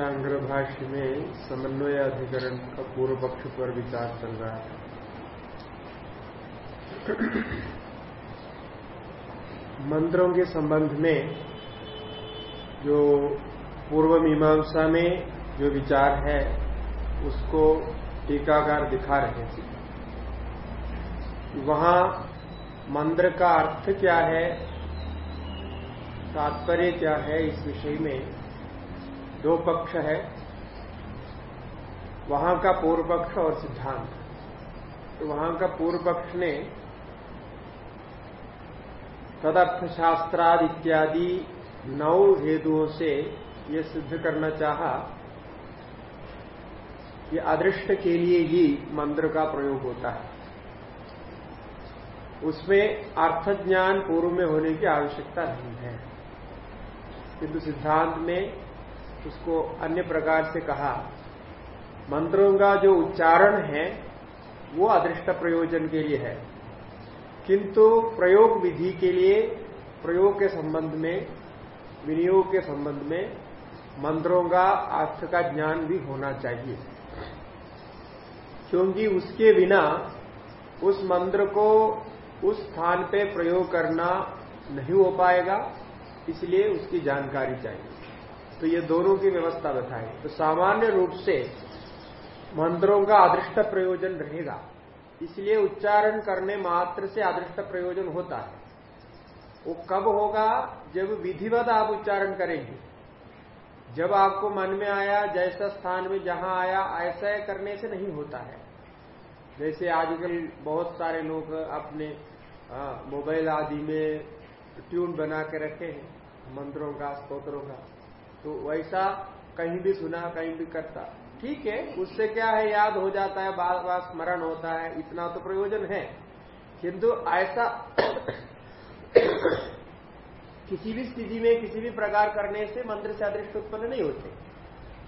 शांग्र भाष्य में समन्वय अधिकरण का पूर्व पक्ष पर विचार चल रहा है। मंत्रों के संबंध में जो पूर्व मीमांसा में जो विचार है, उसको टीकाकार दिखा रहे थे वहाँ मंत्र का अर्थ क्या है, तात्पर्य क्या है इस विषय में दो पक्ष है, वहाँ का पूर्व पक्ष और सिद्धांत। तो वहाँ का पूर्व पक्ष ने तदर्थ शास्त्राद इत्यादि नौ हेतुओं से ये सिद्ध करना चाहा। कि अदृष्ट के लिए ही मंत्र का प्रयोग होता है। उसमें अर्थ ज्ञान पूर्व में होने की आवश्यकता नहीं है। किंतु सिद्धांत में उसको अन्य प्रकार से कहा, मंत्रों का जो उच्चारण है, वो अदृष्ट प्रयोजन के लिए है। किंतु प्रयोग विधि के लिए, प्रयोग के संबंध में, विनियोग के संबंध में, मंत्रों का अर्थ का ज्ञान भी होना चाहिए। क्योंकि उसके बिना, उस मंत्र को उस स्थान पे प्रयोग करना नहीं हो पाएगा, इसलिए उसकी जानकारी चाहिए। तो ये दोनों की व्यवस्था बताई तो सामान्य रूप से मंत्रों का अदृष्ट प्रयोजन रहेगा। इसलिए उच्चारण करने मात्र से अदृष्ट प्रयोजन होता है। वो कब होगा? जब विधिवत आप उच्चारण करेंगे। जब आपको मन में आया, जैसा स्थान में जहाँ आया, ऐसा करने से नहीं होता है। जैसे आजकल बहुत सारे लोग अपने मोबाइल आदि में ट्यून बना के रखे हैं, मंत्रों का, स्तोत्रों का। तो वैसा कहीं भी सुना, कहीं भी करता। ठीक है, उससे क्या है, याद हो जाता है बार बार स्मरण होता है, इतना तो प्रयोजन है। किंतु ऐसा किसी भी स्थिति में, किसी भी प्रकार करने से मंत्र से अदृष्ट उत्पन्न नहीं होते।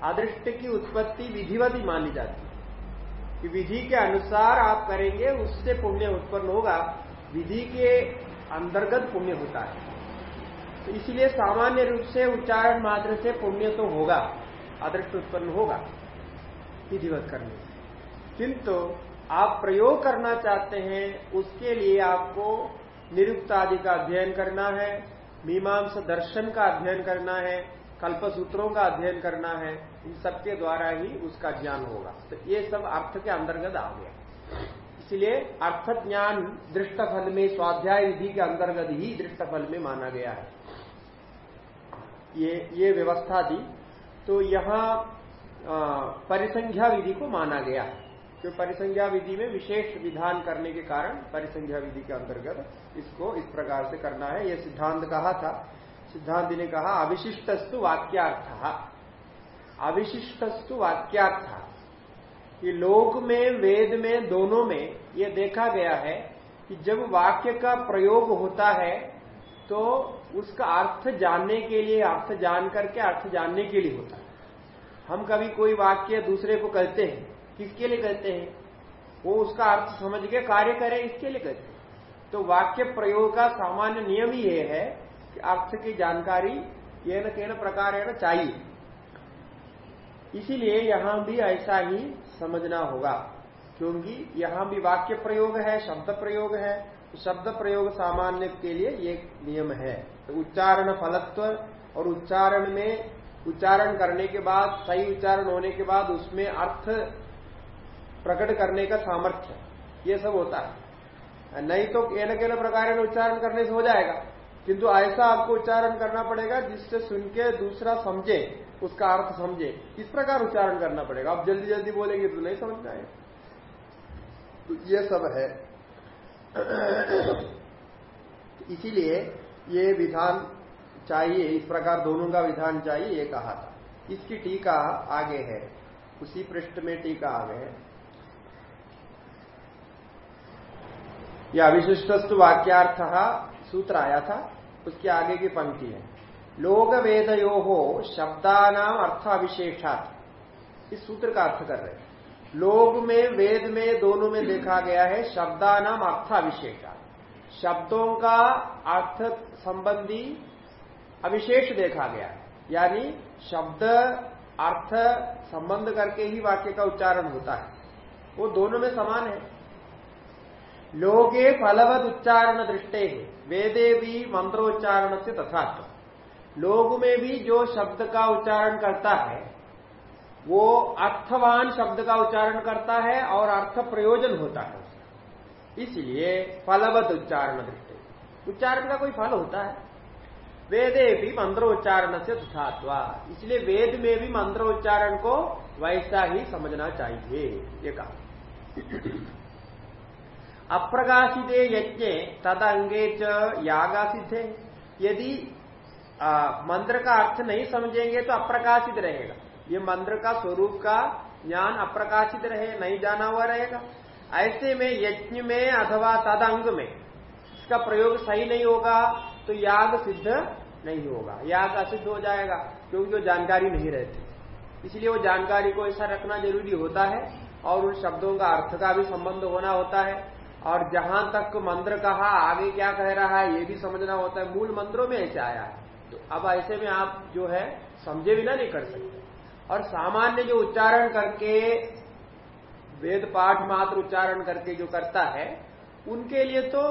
अदृष्ट की उत्पत्ति विधिवत ही मानी जाती है। कि विधि के अनुसार आप करेंगे, उससे पुण्य उत्पन्न होगा। विधि के अंतर्गत पुण्य होता है। तो इसलिए सामान्य रूप से उच्चारण मात्र से पुण्य तो होगा, अदृष्ट उत्पन्न होगा, विधिवत करने से। किंतु आप प्रयोग करना चाहते हैं, उसके लिए आपको निरुक्त आदि का अध्ययन करना है, मीमांस दर्शन का अध्ययन करना है कल्पसूत्रों का अध्ययन करना है, इन सबके द्वारा ही उसका ज्ञान होगा। तो ये सब अर्थ के अंतर्गत आ गया। इसलिए अर्थ ज्ञान दृष्टफल में, स्वाध्याय विधि के अंतर्गत ही दृष्टफल में माना गया है। ये ये व्यवस्था दी। तो यहाँ परिसंख्या विधि को माना गया। तो परिसंख्या विधि में विशेष विधान करने के कारण परिसंख्या विधि के अंतर्गत इसको इस प्रकार से करना है। यह सिद्धांत कहा था। सिद्धांत ने कहा, अविशिष्टस्तु वाक्यार्थ। अविशिष्टस्तु वाक्यार्थ। ये लोक में, वेद में, दोनों में ये देखा गया है कि जब वाक्य का प्रयोग होता है तो उसका अर्थ जानने के लिए, अर्थ जान करके अर्थ जानने के लिए होता है। हम कभी कोई वाक्य दूसरे को कहते हैं, किसके लिए कहते हैं? वो उसका अर्थ समझ के कार्य करे, इसके लिए कहते हैं। तो वाक्य प्रयोग का सामान्य नियम ही ये है कि अर्थ की जानकारी ये न के न प्रकार है ना चाहिए। इसीलिए यहाँ भी ऐसा ही समझना होगा, क्योंकि यहाँ भी वाक्य प्रयोग है, शब्द प्रयोग है। शब्द प्रयोग सामान्य के लिए ये नियम है। तो उच्चारण फलत्व और उच्चारण में उच्चारण करने के बाद, सही उच्चारण होने के बाद उसमें अर्थ प्रकट करने का सामर्थ्य ये सब होता है। नहीं तो केन केन प्रकार उच्चारण करने से हो जाएगा, किंतु ऐसा आपको उच्चारण करना पड़ेगा जिससे सुन के दूसरा समझे, उसका अर्थ समझे। इस प्रकार उच्चारण करना पड़ेगा। आप जल्दी जल्दी बोलेंगे तो नहीं समझ में तो ये सब है। इसीलिए ये विधान चाहिए, इस प्रकार दोनों का विधान चाहिए, ये कहा था। इसकी टीका आगे है। उसी पृष्ठ में टीका आगे है। यह अविशिष्टस्तु वाक्यार्थ सूत्र आया था, उसके आगे की पंक्ति है। लोक वेदयो हो शब्दानाम अर्थ इस सूत्र का अर्थ कर रहे हैं। लोग में, वेद में, दोनों में देखा गया है शब्दानाम अर्थ अविशेषा शब्दों का अर्थ संबंधी अविशेष देखा गया है। यानी शब्द, अर्थ संबंध करके ही वाक्य का उच्चारण होता है। वो दोनों में समान है। लोगे फलवद उच्चारण दृष्टे, वेदे भी मंत्रोच्चारण से तथा लोग में भी जो शब्द का उच्चारण करता है वो अर्थवान शब्द का उच्चारण करता है और अर्थ प्रयोजन होता है इसलिए फलवद उच्चारण दृष्टि। उच्चारण का कोई फल होता है? वेदे भी मंत्रोच्चारण से तथात्वा इसलिए वेद में भी मंत्रोच्चारण को वैसा ही समझना चाहिए, ये कहा। अप्रकाशित यज्ञ तद अंगे च यागा सिद्धे यदि मंत्र का अर्थ नहीं समझेंगे तो अप्रकाशित रहेगा। ये मंत्र का स्वरूप का ज्ञान अप्रकाशित रहे, नहीं जाना हुआ रहेगा। ऐसे में यज्ञ में अथवा तद अंग में इसका प्रयोग सही नहीं होगा तो याग सिद्ध नहीं होगा। याग असिद्ध हो जाएगा, क्योंकि वो जानकारी नहीं रहती। इसलिए वो जानकारी को ऐसा रखना ज़रूरी होता है, और उन शब्दों का अर्थ का भी संबंध होना होता है। और जहाँ तक मंत्र कहा, आगे क्या कह रहा है, ये भी समझना होता है। मूल मंत्रों में ऐसे आया तो अब ऐसे में आप जो है, समझे बिना नहीं कर सकते। और सामान्य जो उच्चारण करके वेद पाठ मात्र उच्चारण करके जो करता है उनके लिए तो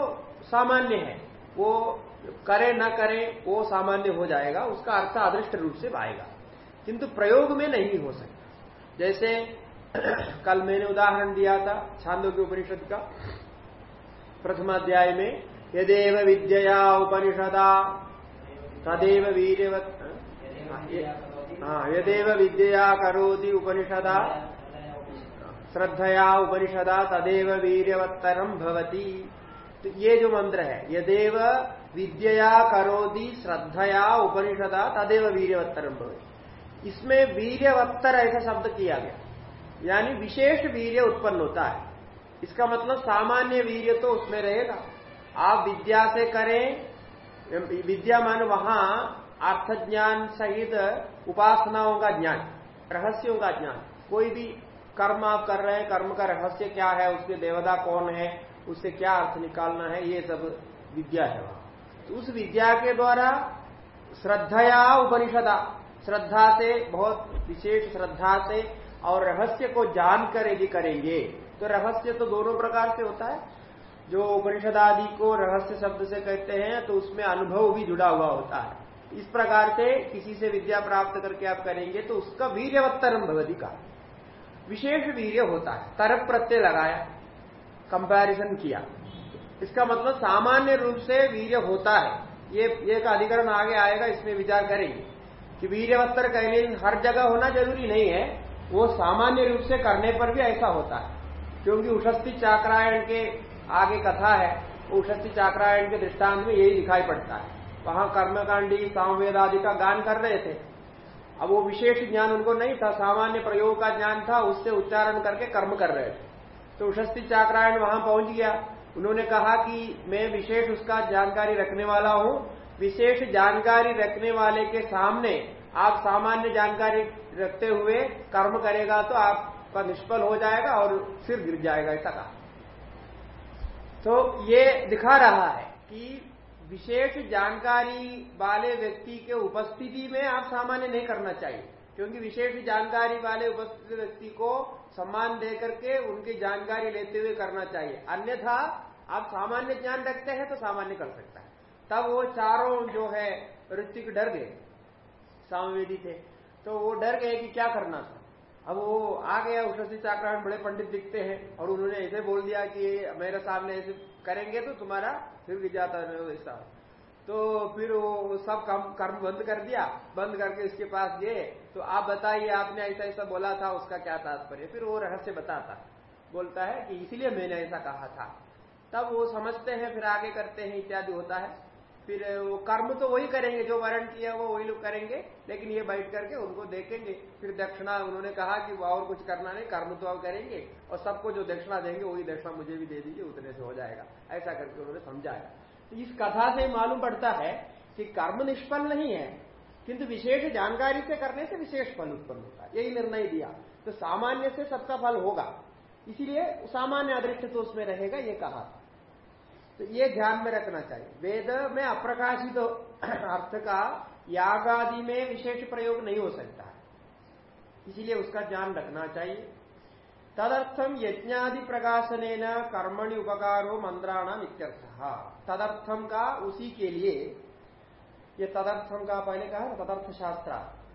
सामान्य है। वो करे न करे वो सामान्य हो जाएगा उसका अर्थ अदृष्ट रूप से आएगा। किंतु प्रयोग में नहीं हो सकता। जैसे कल मैंने उदाहरण दिया था छांदो के उपनिषद का। प्रथमाध्याय में यदेव विद्या उपनिषदा तदेव वीरवत यदेव विद्या करोति उपनिषदा। श्रद्धया उपनिषदा, तदेव वीरवत्तरम भवती। तो ये जो मंत्र है, यदेव विद्या करोति, श्रद्धया उपनिषदा, तदेव वीरवत्तरम भवती। इसमें वीरवत्तर ऐसा शब्द किया गया। यानी विशेष वीर्य उत्पन्न होता है। इसका मतलब सामान्य वीर्य तो उसमें रहेगा। आप विद्या से करें, विद्या मान वहाँ अर्थ ज्ञान सहित उपासनाओं का ज्ञान, रहस्यों का ज्ञान। कोई भी कर्म आप कर रहे हैं, कर्म का रहस्य क्या है, उसके देवता कौन है, उससे क्या अर्थ निकालना है, ये सब विद्या है वहाँ। तो उस विद्या के द्वारा श्रद्धया उपनिषदा, श्रद्धा से, बहुत विशेष श्रद्धा से और रहस्य को जान कर यदि करेंगे। तो रहस्य तो दोनों प्रकार से होता है। जो उपनिषद आदि को रहस्य शब्द से कहते हैं तो उसमें अनुभव भी जुड़ा हुआ होता है। इस प्रकार से किसी से विद्या प्राप्त करके आप करेंगे तो उसका वीर्यवत्तरम भवधि का। विशेष वीर्य होता है। तरप प्रत्यय लगाया कंपैरिजन किया। इसका मतलब सामान्य रूप से वीर्य होता है। ये एक अधिकरण आगे आएगा, इसमें विचार करेंगे कि वीर्यवत्तर कहने हर जगह होना ज़रूरी नहीं है। वो सामान्य रूप से करने पर भी ऐसा होता है। क्योंकि उषस्थि चाक्रायण के आगे कथा है उषस्थि चाक्रायण के दृष्टांत में यही दिखाई पड़ता है। वहाँ कर्मकांडी सामवेद आदि का गान कर रहे थे। अब वो विशेष ज्ञान उनको नहीं था, सामान्य प्रयोग का ज्ञान था, उससे उच्चारण करके कर्म कर रहे थे। तो उषस्थि चाक्रायण वहाँ पहुँच गया। उन्होंने कहा कि मैं विशेष उसका जानकारी रखने वाला हूँ। विशेष जानकारी रखने वाले के सामने आप सामान्य जानकारी रखते हुए कर्म करेगा तो आपका निष्फल हो जाएगा और सिर गिर जाएगा, ऐसा कहा। तो ये दिखा रहा है कि विशेष जानकारी वाले व्यक्ति के उपस्थिति में आप सामान्य नहीं करना चाहिए। क्योंकि विशेष जानकारी वाले उपस्थित व्यक्ति को सम्मान दे करके उनकी जानकारी लेते हुए करना चाहिए। अन्यथा आप सामान्य ज्ञान रखते हैं तो सामान्य कर सकता है। तब वो चारों जो है ऋतिक डर गए। सामवेदी थे। तो वो डर गए कि क्या करना था। अब वो आ गया उषसी चाक्रायण बड़े पंडित दिखते हैं और उन्होंने ऐसे बोल दिया कि मेरे सामने ऐसे करेंगे तो तुम्हारा फिर गिर जाता है ऐसा तो फिर वो सब काम, कर्म बंद कर दिया। बंद करके उसके पास गए। तो आप बताइए, आपने ऐसा ऐसा बोला था, उसका क्या तात्पर्य? फिर वो रहस्य बताता। बोलता है कि इसलिए मैंने ऐसा कहा था। तब वो समझते हैं, फिर आगे करते हैं, इत्यादि होता है। फिर वो कर्म तो वही करेंगे, जो वर्ण किया वो वही लोग करेंगे, लेकिन ये बैठ करके उनको देखेंगे। फिर दक्षिणा, उन्होंने कहा कि वो और कुछ करना नहीं, कर्म तो अब करेंगे, और सबको जो दक्षिणा देंगे, वही दक्षिणा मुझे भी दे दीजिए, उतने से हो जाएगा। ऐसा करके उन्होंने समझाया। तो इस कथा से मालूम पड़ता है कि कर्म निष्फल नहीं है, किंतु विशेष जानकारी से करने से विशेष फल उत्पन्न होता है। यही निर्णय दिया। तो सामान्य से सबका फल होगा। इसीलिए सामान्य अदृष्ट तो उसमें रहेगा, ये कहा। तो ये ध्यान में रखना चाहिए। वेद में अप्रकाशित तो अर्थ का याग आदि में विशेष प्रयोग नहीं हो सकता है। इसीलिए उसका ध्यान रखना चाहिए। तदर्थम यज्ञादि प्रकाशन कर्मणि उपकारो मंत्राणाम इत्यर्थ। तदर्थम का उसी के लिए, ये तदर्थम का पहले कहा तदर्थ शास्त्र।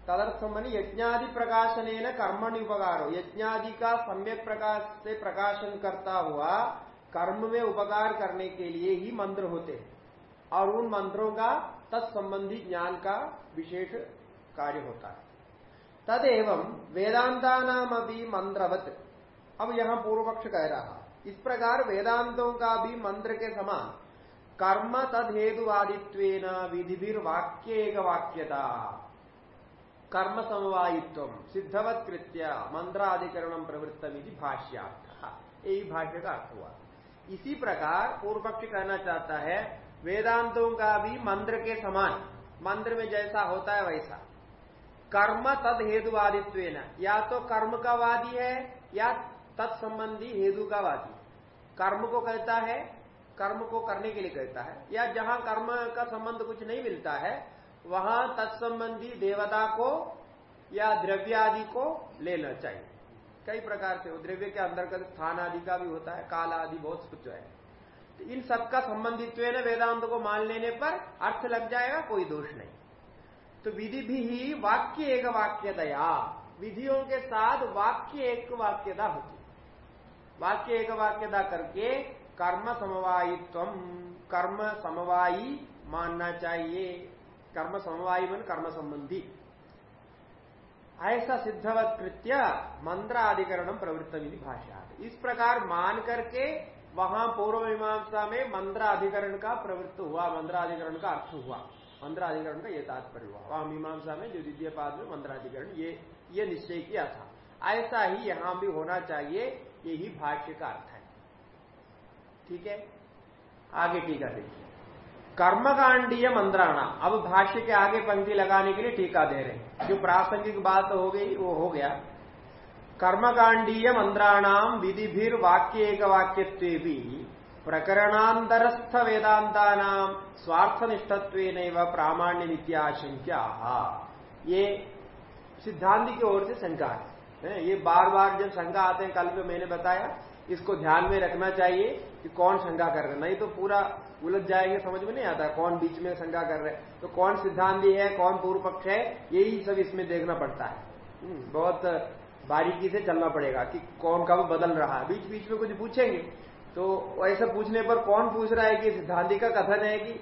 तदर्थम मान यज्ञादि प्रकाशन न कर्मणि उपकारो। यज्ञादि का सम्यक प्रकाश से प्रकाशन करता हुआ कर्म में उपकार करने के लिए ही मंत्र होते हैं। और उन मंत्रों का तत्संबंधी ज्ञान का विशेष कार्य होता है। तदेव वेदांता नाम अभी मंत्रवत। अब यहाँ पूर्व पक्ष कह रहा, इस प्रकार वेदांतों का भी मंत्र के समान, कर्म तद विधिर वाक्य वाक्यता कर्म समवायित्व सिद्धवत कृत्य मंत्राधिकरण प्रवृत्त विधि भाष्यार्थ। यही भाष्य का अर्थ हुआ। इसी प्रकार पूर्व पक्ष कहना चाहता है, वेदांतों का भी मंत्र के समान, मंत्र में जैसा होता है वैसा। कर्म तद हेतुवादित्व या तो कर्म का वादी है, या तत्संबंधी हेतु का वादी। कर्म को कहता है, कर्म को करने के लिए कहता है, या जहाँ कर्म का संबंध कुछ नहीं मिलता है, वहाँ तत्संबंधी देवता को या द्रव्य आदि को लेना चाहिए। कई प्रकार से द्रव्य के अंतर्गत स्थान आदि का भी होता है, काल आदि बहुत कुछ है। तो इन सबका संबंधित्व है ना वेदांत को मान लेने पर अर्थ लग जाएगा, कोई दोष नहीं। तो विधि भी ही वाक्य एक वाक्य दया विधियों के साथ वाक्य एक वाक्यता होती वाक्य एक वाक्यता करके कर्म समवायित्व कर्म समवायी मानना चाहिए। कर्म समवायी मन कर्म संबंधी। ऐसा सिद्धवत कृत्य मंत्राधिकरण प्रवृत्त विधि भाषा इस प्रकार मान करके वहाँ पूर्व मीमांसा में मंत्राधिकरण का प्रवृत्त हुआ, मंत्राधिकरण का अर्थ हुआ, मंत्राधिकरण का यह तात्पर्य हुआ। वहाँ मीमांसा में जो द्वितीय पाद में मंत्राधिकरण, ये ये निश्चय किया था। ऐसा ही यहाँ भी होना चाहिए, यही भाष्य का अर्थ है। ठीक है? आगे टीका देखिए। कर्मकांडीय मंत्राणा अब भाष्य के आगे पंक्ति लगाने के लिए टीका दे रहे जो प्रासंगिक बात हो गई, वो हो गया। कर्मकांडीय मंत्राणाम विधि भी वाक्य एक वाक्य प्रकरणांतरस्थ वेदांता नाम स्वार्थ निष्ठत्व प्रामाण्य नित्याशंक्या ये सिद्धांत की ओर से शंका है ये बार बार जब शंका आते हैं, कल में मैंने बताया, इसको ध्यान में रखना चाहिए कि कौन शंका कर रहे नहीं तो पूरा उलझ जाएँगे समझ में नहीं आता कौन बीच में शंका कर रहे हैं। तो कौन सिद्धांति है कौन पूर्व पक्ष है यही सब इसमें देखना पड़ता है। हम्म, बहुत बारीकी से चलना पड़ेगा कि कौन कब बदल रहा है। बीच बीच में कुछ पूछेंगे। तो ऐसा पूछने पर कौन पूछ रहा है कि सिद्धांति का कथन है कि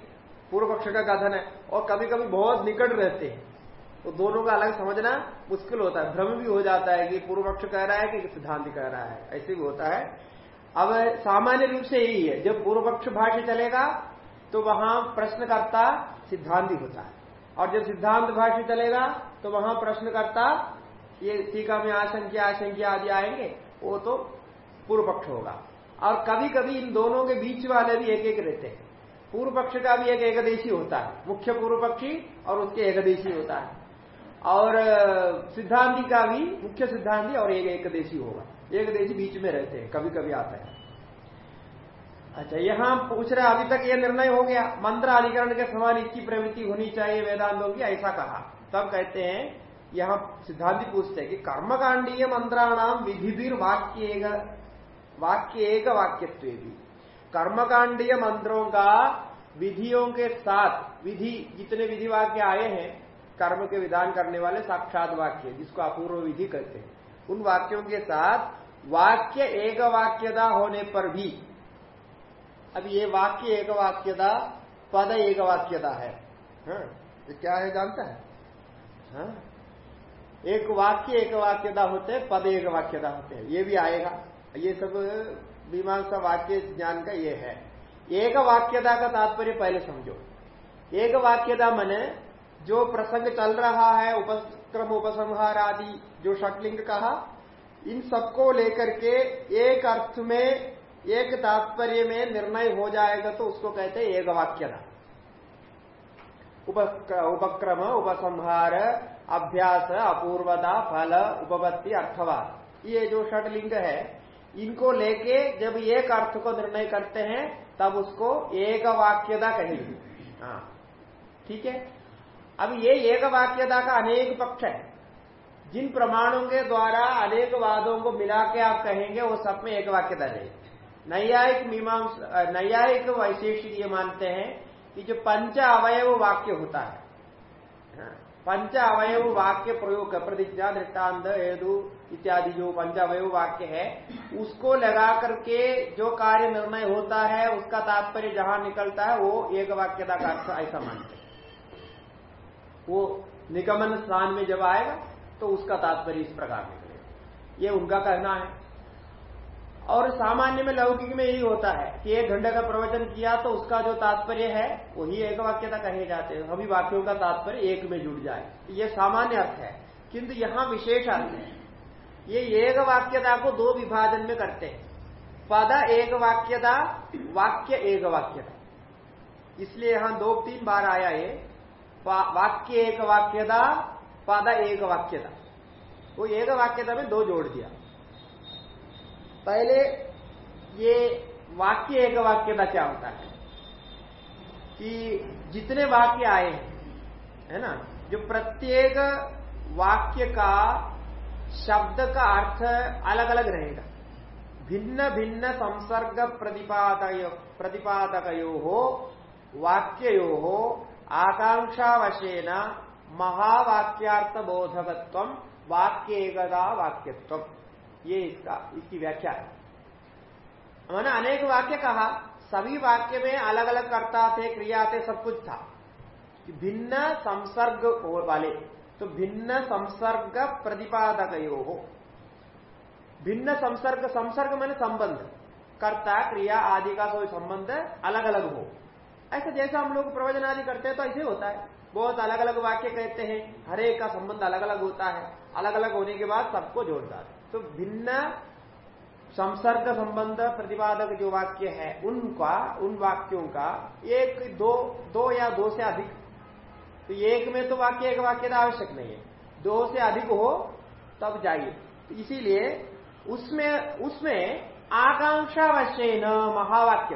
पूर्व पक्ष का कथन है? और कभी कभी बहुत निकट रहते हैं। तो दोनों का अलग समझना मुश्किल होता है। भ्रम भी हो जाता है कि पूर्व पक्ष कह रहा है कि सिद्धांत कह रहा है। ऐसे भी होता है। अब सामान्य रूप से यही है। जब पूर्व पक्ष भाष्य चलेगा तो वहाँ प्रश्नकर्ता सिद्धांति होता है। और जब सिद्धांत भाष्य चलेगा तो वहाँ प्रश्नकर्ता ये टीका में आशंक्या आशंक्या आदि आएँगे, वो तो पूर्व पक्ष होगा। और कभी कभी इन दोनों के बीच वाले भी एक एक रहते हैं। पूर्व पक्ष का भी एक एकदेशी होता है। मुख्य पूर्व पक्षी और उसके एकदेशी होता है। और सिद्धांति का भी, मुख्य सिद्धांति और एक एक देशी होगा। एक देशी बीच में रहते हैं कभी कभी आता है। अच्छा यहाँ पूछ रहे अभी तक यह निर्णय हो गया। मंत्र अधिकरण के समान इसकी प्रवृत्ति होनी चाहिए वेदांतों की, ऐसा कहा। तब कहते हैं, यहाँ सिद्धांति पूछते हैं कि कर्मकांडीय मंत्राणाम विधि वाक्य एक वाक्य एक वाक्यत्व भी कर्मकांडीय मंत्रों का विधियों के साथ, विधि, जितने विधि वाक्य आए हैं कर्म के विधान करने वाले साक्षात वाक्य जिसको अपूर्व विधि कहते हैं। उन वाक्यों के साथ वाक्य एक वाक्यता होने पर भी अब ये वाक्य एक वाक्यता पद एक वाक्यता है। हाँ, ये क्या है जानता है? हाँ? एक वाक्य एक वाक्यता होते हैं पद एक वाक्यता होते हैं। ये भी आएगा। ये सब मीमांसा वाक्य ज्ञान का ये है। एक वाक्यता का तात्पर्य पहले समझो। एक वाक्यता मने जो प्रसंग चल रहा है, उपक्रम, उपसंहार आदि, जो षटलिंग कहा, इन सबको लेकर के एक अर्थ में, एक तात्पर्य में निर्णय हो जाएगा तो उसको कहते हैं एक वाक्यता उपक्रम, उपसंहार, अभ्यास, अपूर्वता, फल, उपपत्ति, अर्थवाद, ये जो षटलिंग है, इनको लेके जब एक अर्थ को निर्णय करते हैं, तब उसको एक वाक्यता कहेंगे। हाँ ठीक है? अब ये एक वाक्यता का अनेक पक्ष है। जिन प्रमाणों के द्वारा अनेक वादों को मिला के आप कहेंगे वो सब में एक वाक्यता रहेगी नैयायिक मीमांस नैयायिक वैशेषिक ये मानते हैं कि जो पंच अवयव वाक्य होता है हाँ, पंच अवयव वाक्य प्रयोग प्रतिज्ञा दृष्टांत हेतु इत्यादि जो पंच अवयव वाक्य है उसको लगा करके जो कार्य निर्णय होता है उसका तात्पर्य जहाँ निकलता है वो एक वाक्यता का ऐसा मानते वो निगमन स्थान में जब आएगा तो उसका तात्पर्य इस प्रकार निकलेगा। ये उनका कहना है। और सामान्य में लौकिक में यही होता है कि एक घंटे का प्रवचन किया तो उसका जो तात्पर्य है, वही एक वाक्यता कहे जाते हैं। सभी वाक्यों का तात्पर्य एक में जुड़ जाए। ये सामान्य अर्थ है। किंतु यहाँ विशेष अर्थ है। ये एक वाक्यता को दो विभाजन में करते हैं। पद एक वाक्यता, वाक्य एक वाक्यता। इसलिए यहाँ दो तीन बार आया ये। वाक्य एक वाक्यता, पद एक वाक्यता। वो एक वाक्यता में दो जोड़ दिया। पहले ये वाक्य एक वाक्यता क्या होता है? कि जितने वाक्य आए हैं, है ना? जो प्रत्येक वाक्य का शब्द का अर्थ अलग अलग रहेगा। भिन्न भिन्न संसर्ग प्रतिपादक प्रतिपादको हो वाक्यो हो आकांक्षावशेन महावाक्यार्थ बोधकत्व वाक्य एकदा वाक्यत्व। ये इसका, इसकी व्याख्या है। मैंने अनेक वाक्य कहा, सभी वाक्य में अलग अलग कर्ता थे, क्रिया थे, सब कुछ था। भिन्न संसर्ग वाले तो भिन्न संसर्ग प्रतिपादक हो भिन्न संसर्ग संसर्ग मैंने संबंध। कर्ता, क्रिया आदि का कोई संबंध अलग अलग हो। ऐसा जैसा हम लोग प्रवचन आदि करते हैं तो ऐसे होता है। बहुत अलग अलग वाक्य कहते हैं, हर एक का संबंध अलग अलग होता है। अलग अलग होने के बाद सबको जोड़ता है। तो भिन्न संसर्ग संबंध, प्रतिपादक जो वाक्य है, उनका, उन वाक्यों का एक, दो दो या दो से अधिक। तो एक में तो वाक्य, एक वाक्य का आवश्यक नहीं है। दो से अधिक हो, तब जाइए। तो इसीलिए उसमें उसमें आकांक्षा वश्य न महावाक्य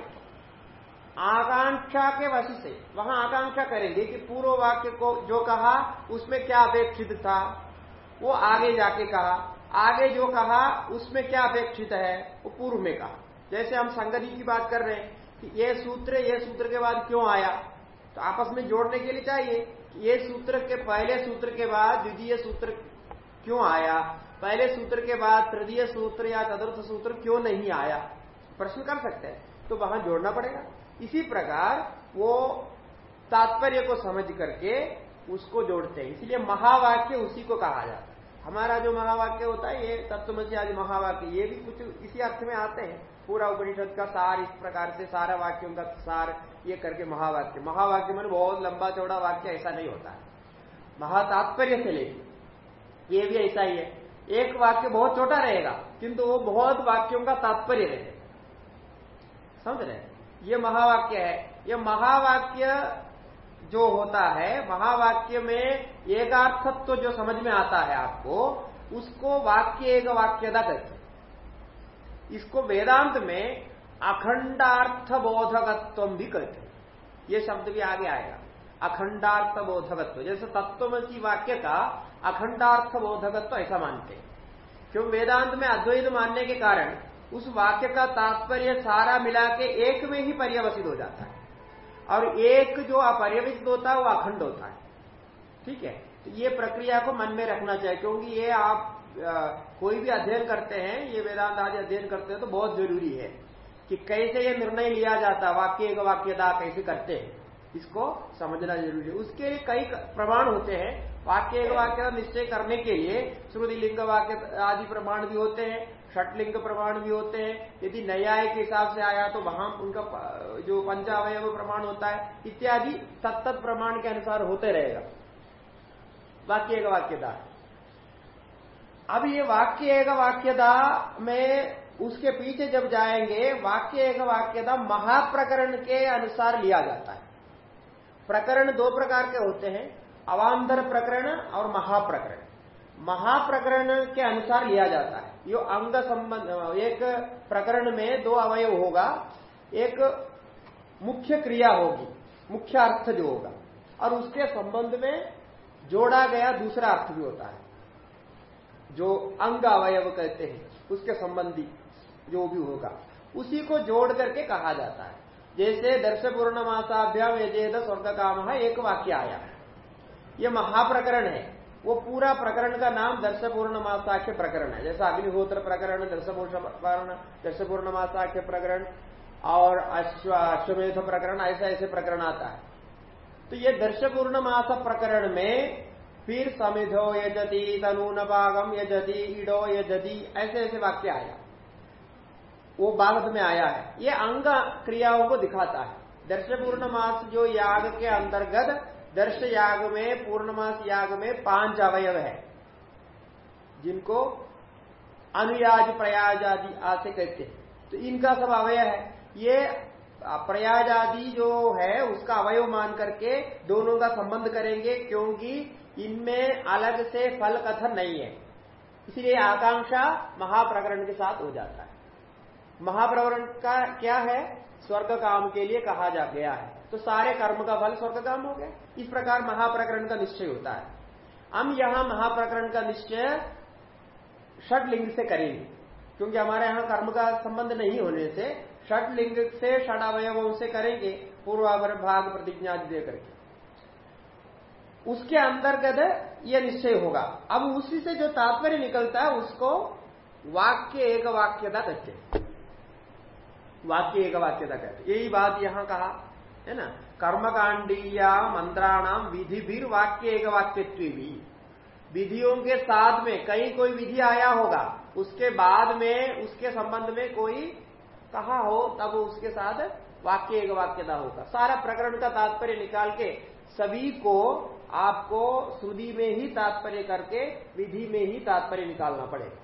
आकांक्षा के वश से, वहाँ आकांक्षा करेंगे कि पूर्व वाक्य को जो कहा, उसमें क्या अपेक्षित था? वो आगे जाके कहा, आगे जो कहा, उसमें क्या अपेक्षित है? वो पूर्व में कहा। जैसे हम संगति की बात कर रहे हैं कि ये सूत्र ये सूत्र के बाद क्यों आया? तो आपस में जोड़ने के लिए चाहिए कि ये सूत्र के, पहले सूत्र के बाद द्वितीय सूत्र क्यों आया? पहले सूत्र के बाद तृतीय सूत्र या चतुर्थ सूत्र क्यों नहीं आया? प्रश्न कर सकते हैं। तो वहाँ जोड़ना पड़ेगा। इसी प्रकार वो तात्पर्य को समझ करके उसको जोड़ते हैं। इसलिए महावाक्य उसी को कहा जाता है। हमारा जो महावाक्य होता है, ये तत्वमसी आदि महावाक्य, ये भी कुछ इसी अर्थ में आते हैं। पूरा उपनिषद का सार, इस प्रकार से सारा वाक्यों का सार, ये करके महावाक्य। महावाक्य में बहुत लंबा चौड़ा वाक्य, ऐसा नहीं होता है। महातात्पर्य से लेके, ये भी ऐसा ही है। एक वाक्य बहुत छोटा रहेगा, किंतु वो बहुत वाक्यों का तात्पर्य रहेगा। समझ रहे ये महावाक्य है। ये महावाक्य जो होता है, महावाक्य में एकार्थत्व तो जो समझ में आता है आपको, उसको वाक्य एक वाक्यता कहते इसको वेदांत में अखंडार्थ बोधकत्व भी कहते ये शब्द भी आगे आएगा। अखंडार्थ बोधकत्व जैसे तत्वमसी वाक्य का अखंडार्थ बोधकत्व ऐसा मानते हैं। क्यों? वेदांत में अद्वैत मानने के कारण उस वाक्य का तात्पर्य सारा मिला के एक में ही पर्यवसित हो जाता है। और एक जो अपर्यवित होता है वो अखंड होता है। ठीक है? तो ये प्रक्रिया को मन में रखना चाहिए क्योंकि ये आप आ, कोई भी अध्ययन करते हैं ये वेदांत आदि अध्ययन करते हैं तो बहुत ज़रूरी है कि कैसे ये निर्णय लिया जाता वाक्य एक वाक्यता कैसे करते हैं। इसको समझना ज़रूरी है। उसके लिए कई प्रमाण होते हैं। वाक्य एक वाक्य निश्चय करने के लिए श्रुति लिंग वाक्य आदि प्रमाण भी होते हैं। षटलिंग प्रमाण भी होते हैं। यदि न्याय के हिसाब से आया तो वहाँ उनका जो पंचावय प्रमाण होता है। इत्यादि सत्त प्रमाण के अनुसार होते रहेगा। वाक्य एक वाक्यता अब ये वाक्य एक वाक्यता में उसके पीछे जब जाएँगे, वाक्य एक वाक्यता महाप्रकरण के अनुसार लिया जाता है। प्रकरण दो प्रकार के होते हैं। अवान्तर प्रकरण और महाप्रकरण। महाप्रकरण के अनुसार लिया जाता है। यो अंग संबंध, एक प्रकरण में दो अवयव होगा, एक मुख्य क्रिया होगी, मुख्य अर्थ जो होगा, और उसके संबंध में जोड़ा गया दूसरा अर्थ भी होता है, जो अंग अवयव कहते हैं, उसके संबंधी जो भी होगा, उसी को जोड़ करके कहा जाता है। जैसे दर्श पूर्ण पूर्णमासाभ्याम यजेद स्वर्ग काम एक वाक्य आया है। ये महाप्रकरण है। वो पूरा प्रकरण का नाम दर्श पूर्णमासाख्य प्रकरण है। जैसा अग्निहोत्र प्रकरण दर्श प्रकरण दर्श पूर्णमासाख्य प्रकरण और अश्वमेध प्रकरण ऐसे ऐसे प्रकरण आता है। तो ये दर्श पूर्णमास प्रकरण में फिर समिधो यजति तनून भागम यजति, इडो यजति ऐसे ऐसे वाक्य आया। वो बागत में आया है। ये अंग क्रियाओं को दिखाता है। दर्श पूर्णमास जो याग के अंतर्गत दर्श याग में, पूर्णमास याग में पाँच अवयव है, जिनको अनुयाज प्रयाज आदि आसे कहते हैं। तो इनका सब अवयव है। ये प्रयाज आदि जो है, उसका अवयव मान करके दोनों का संबंध करेंगे, क्योंकि इनमें अलग से फल कथन नहीं है। इसलिए आकांक्षा महाप्रकरण के साथ हो जाता है। महाप्रवरण का क्या है? स्वर्ग काम के लिए कहा जा, गया है। तो सारे कर्म का फल स्वर्ग काम हो गया। इस प्रकार महाप्रकरण का निश्चय होता है। हम यहाँ महाप्रकरण का निश्चय षट लिंग से करेंगे। क्योंकि हमारे यहाँ कर्म का संबंध नहीं होने से षट लिंग से षड अवयवों से करेंगे, पूर्वावर भाग प्रतिज्ञा दे करके। उसके अंतर्गत यह निश्चय होगा। अब उसी से जो तात्पर्य निकलता है, उसको वाक्य एक वाक्यता कहते वाक्य एक वाक्यता कहते यही बात यहाँ कहा। है ना? कर्मकांडीया मंत्राणाम विधि भी वाक्य एक वाक्यत्व भी विधियों के साथ में कहीं कोई विधि आया होगा, उसके बाद में, उसके संबंध में कोई कहा हो, तब उसके साथ वाक्य एक वाक्यता होगा। सारा प्रकरण का तात्पर्य निकाल के सभी को, आपको श्रुति में ही तात्पर्य करके, विधि में ही तात्पर्य निकालना पड़ेगा।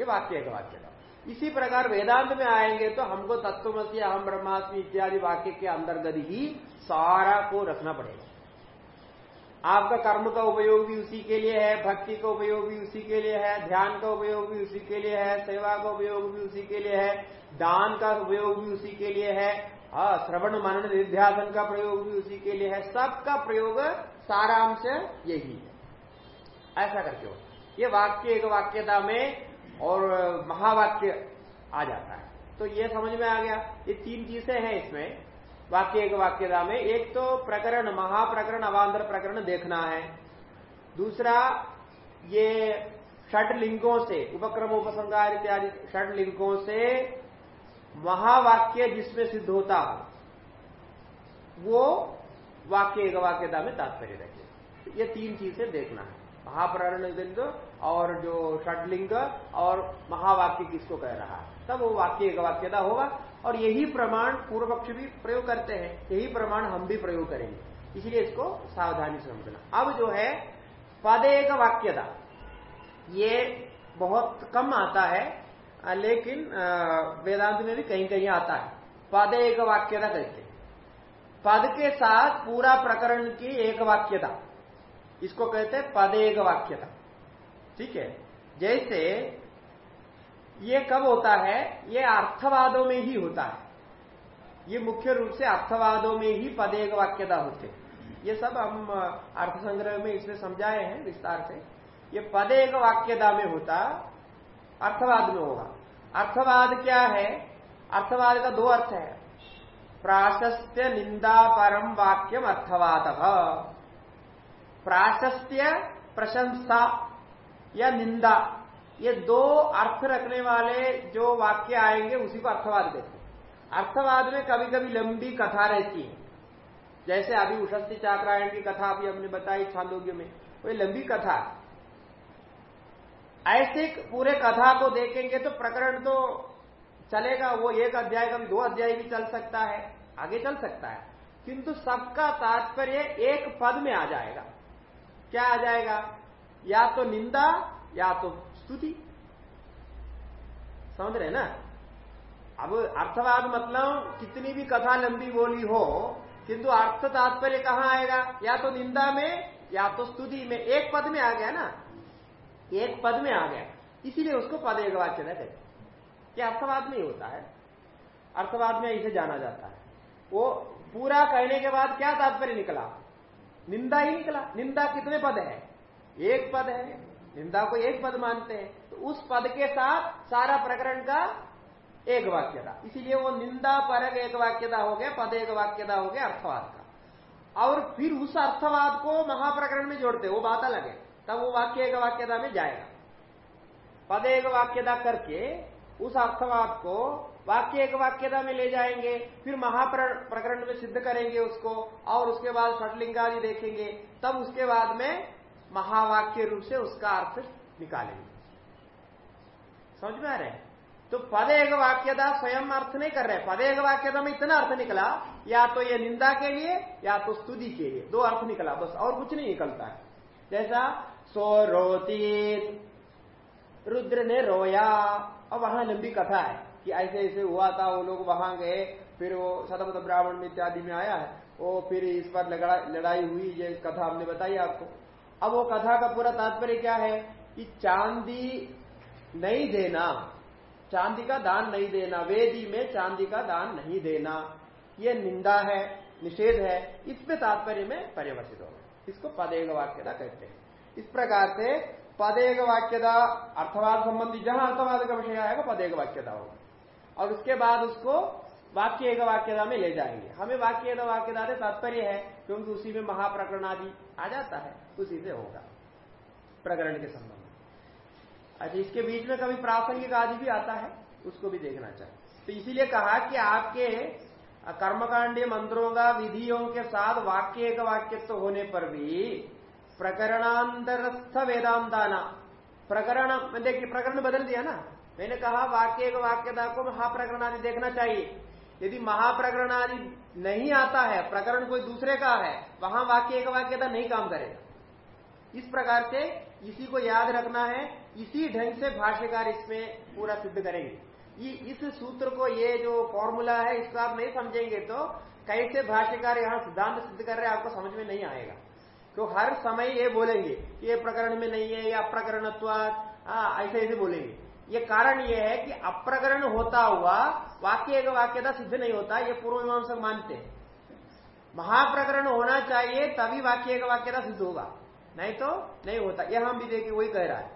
ये वाक्य एक वाक्यता इसी प्रकार वेदांत में आएँगे तो हमको तत्वमसी, अहम ब्रह्मास्मि इत्यादि वाक्य के अंतर्गत ही सारा को रखना पड़ेगा। आपका कर्म का उपयोग भी उसी के लिए है, भक्ति का उपयोग भी उसी के लिए है, ध्यान का उपयोग भी उसी के लिए है, सेवा का उपयोग भी उसी के लिए है, दान का उपयोग भी उसी के लिए है श्रवण, मनन निध्यासन का प्रयोग भी उसी के लिए है, सबका प्रयोग सारांश यही है। ऐसा करके हो। ये वाक्य एक वाक्यता में और महावाक्य आ जाता है। तो ये समझ में आ गया। ये तीन चीज़ें हैं इसमें। वाक्य एक वाक्यता में एक तो प्रकरण, महाप्रकरण अवान्तर प्रकरण देखना है। दूसरा, ये षट लिंगों से, उपक्रम उपसंगार इत्यादि षट लिंगों से महावाक्य जिसमें सिद्ध होता हो, वो वाक्य एक वाक्यता में तात्पर्य रखे। ये तीन चीज़ें देखना है। महाप्रकरण लिंग और जो षडलिंग और महावाक्य किसको कह रहा है? तब वो वाक्य एक वाक्यता होगा। और यही प्रमाण पूर्व पक्ष भी प्रयोग करते हैं। यही प्रमाण हम भी प्रयोग करेंगे। इसलिए इसको सावधानी समझना। अब जो है, पद एक वाक्यता ये बहुत कम आता है, लेकिन वेदांत में भी कहीं कहीं आता है। पद एक वाक्यता कहते पद के साथ पूरा प्रकरण की एक वाक्यता इसको कहते हैं पद एक वाक्यता ठीक है? जैसे ये कब होता है? ये अर्थवादों में ही होता है। ये मुख्य रूप से अर्थवादों में ही पदेग वाक्यता होते ये सब हम अर्थ संग्रह में इसमें समझाए हैं विस्तार से। ये पदेग वाक्यता में होता, अर्थवाद में होगा। अर्थवाद क्या है? अर्थवाद का दो अर्थ है। प्राशस्त्य निंदा परम वाक्यम अर्थवाद। प्राशस्त्य प्रशंसा या निंदा, ये दो अर्थ रखने वाले जो वाक्य आएँगे उसी को अर्थवाद कहते हैं। अर्थवाद में कभी कभी लंबी कथा रहती है। जैसे अभी उषस्थी चाक्रायण की कथा अभी हमने बताई छांदोग्य में, वो लंबी कथा ऐसे पूरे कथा को देखेंगे तो प्रकरण तो चलेगा, वो एक अध्याय का भी दो अध्याय भी चल सकता है, आगे चल सकता है। किंतु सबका तात्पर्य एक पद में आ जाएगा। क्या आ जाएगा? या तो निंदा, या तो स्तुति। समझ रहे ना? अब अर्थवाद मतलब कितनी भी कथा लंबी बोली हो, किंतु अर्थ तात्पर्य कहाँ आएगा? या तो निंदा में, या तो स्तुति में। एक पद में आ गया ना? एक पद में आ गया। इसीलिए उसको पद एक वाक्य कहते ये अर्थवाद में ही होता है। अर्थवाद में इसे जाना जाता है। वो पूरा कहने के बाद क्या तात्पर्य निकला? निंदा ही निकला। निंदा कितने पद है? एक पद है। निंदा को एक पद मानते हैं। तो उस पद के साथ सारा प्रकरण का एक वाक्यता इसीलिए वो निंदा परक एक वाक्यता हो गया, पद एक वाक्यता हो गया, अर्थवाद का। और फिर उस अर्थवाद को महाप्रकरण में जोड़ते वो बात अलग है। तब वो वाक्य एक वाक्यता में जाएगा। पद एक वाक्यता करके उस अर्थवाद को वाक्य एक वाक्यता में ले जाएँगे। फिर महाप्रकरण में सिद्ध करेंगे उसको। और उसके बाद षटलिंगादि देखेंगे। तब उसके बाद में महावाक्य रूप से उसका अर्थ निकालेंगे। समझ में आ रहे हैं? तो पद एक वाक्यता स्वयं अर्थ नहीं कर रहे। पद एक वाक्यता में इतना अर्थ निकला, या तो ये निंदा के लिए, या तो स्तुति के लिए। दो अर्थ निकला, बस और कुछ नहीं निकलता है। जैसा सो रोती रुद्र ने रोया। और वहाँ लंबी कथा है कि ऐसे ऐसे हुआ था, वो लोग वहाँ गए, फिर वो शतपथ ब्राह्मण में इत्यादि में आया है। वो फिर इस पर लड़ाई हुई, ये कथा हमने बताई आपको। अब वो कथा का पूरा तात्पर्य क्या है कि चांदी नहीं देना, चांदी का दान नहीं देना, वेदी में चांदी का दान नहीं देना, ये निंदा है, निषेध है, इसमें तात्पर्य में परिवर्तित होगा। इसको पदेग वाक्यता कहते हैं। इस प्रकार से पदेग वाक्यता अर्थवाद संबंधी जहाँ अर्थवाद का विषय आएगा पदेग वाक्यता होगा। और उसके बाद उसको वाक्य एक वाक्यता में ले जाएँगे। हमें वाक्य वाक्यता से तात्पर्य है क्योंकि उसी में महाप्रकरण आदि आ जाता है, उसी से होगा, प्रकरण के संबंध में। अच्छा इसके बीच में कभी प्रासंगिक आदि भी आता है, उसको भी देखना चाहिए। तो इसीलिए कहा कि आपके कर्मकांडीय मंत्रों का, विधियों के साथ वाक्य एक वाक्यत्व तो होने पर भी प्रकरणांतरस्थ वेदांताना, प्रकरण, देखिए, प्रकरण बदल दिया ना? मैंने कहा वाक्य एक वाक्यता को महाप्रकरण आदि देखना चाहिए। यदि महाप्रकरण आदि नहीं आता है, प्रकरण कोई दूसरे का है, वहाँ वाक्य एक वाक्यता नहीं काम करेगा। इस प्रकार से इसी को याद रखना है, इसी ढंग से भाष्यकार इसमें पूरा सिद्ध करेंगे। इस सूत्र को, ये जो फॉर्मूला है, इसको आप नहीं समझेंगे तो कैसे भाष्यकार यहाँ सिद्धांत सिद्ध कर रहे हैं, आपको समझ में नहीं आएगा। तो हर समय ये बोलेंगे ये प्रकरण में नहीं है, या अप्रकरण ऐसे ऐसे बोलेंगे। ये कारण ये है कि अप्रकरण होता हुआ, वाक्य एक वाक्यता सिद्ध नहीं होता, ये पूर्व मीमांसक मानते हैं। महाप्रकरण होना चाहिए, तभी वाक्य एक वाक्यता सिद्ध होगा। नहीं तो नहीं होता। यह हम भी देखिए, वही कह रहा है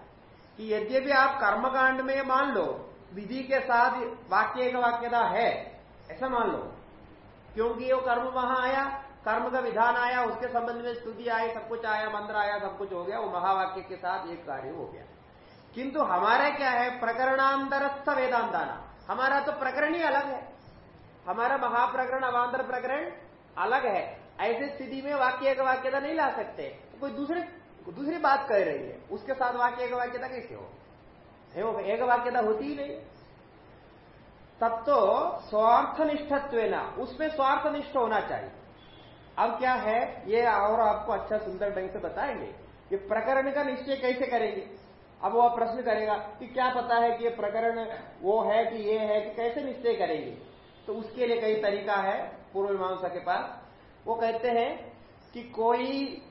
कि यद्यपि आप कर्मकांड में मान लो, विधि के साथ वाक्य एक वाक्यता है, ऐसा मान लो। क्योंकि वो कर्म वहाँ आया, कर्म का विधान आया, उसके संबंध में स्तुति आई, सब कुछ आया, मंत्र आया, सब कुछ हो गया, वो महावाक्य के साथ एक कार्य हो गया। किंतु हमारा क्या है? प्रकरणांतरस्थ वेदांताना। हमारा तो प्रकरण ही अलग है। हमारा महाप्रकरण अवान्तर प्रकरण अलग है। ऐसी स्थिति में वाक्य एक वाक्यता नहीं ला सकते। कोई दूसरे, दूसरी बात कह रही है। उसके साथ वाक्य एक वाक्यता कैसे हो? एक वाक्यता होती ही नहीं। तब तो स्वार्थ निष्ठत्व उसमें स्वार्थ निष्ठ होना चाहिए। अब क्या है? ये और आपको अच्छा सुंदर ढंग से बताएँगे। कि प्रकरण का निश्चय कैसे करेंगे? अब वह प्रश्न करेगा कि क्या पता है कि ये प्रकरण वो है कि ये है कि कैसे निश्चय करेंगे? तो उसके लिए कई तरीका है पूर्व मीमांसा के पास। वो कहते हैं कि कोई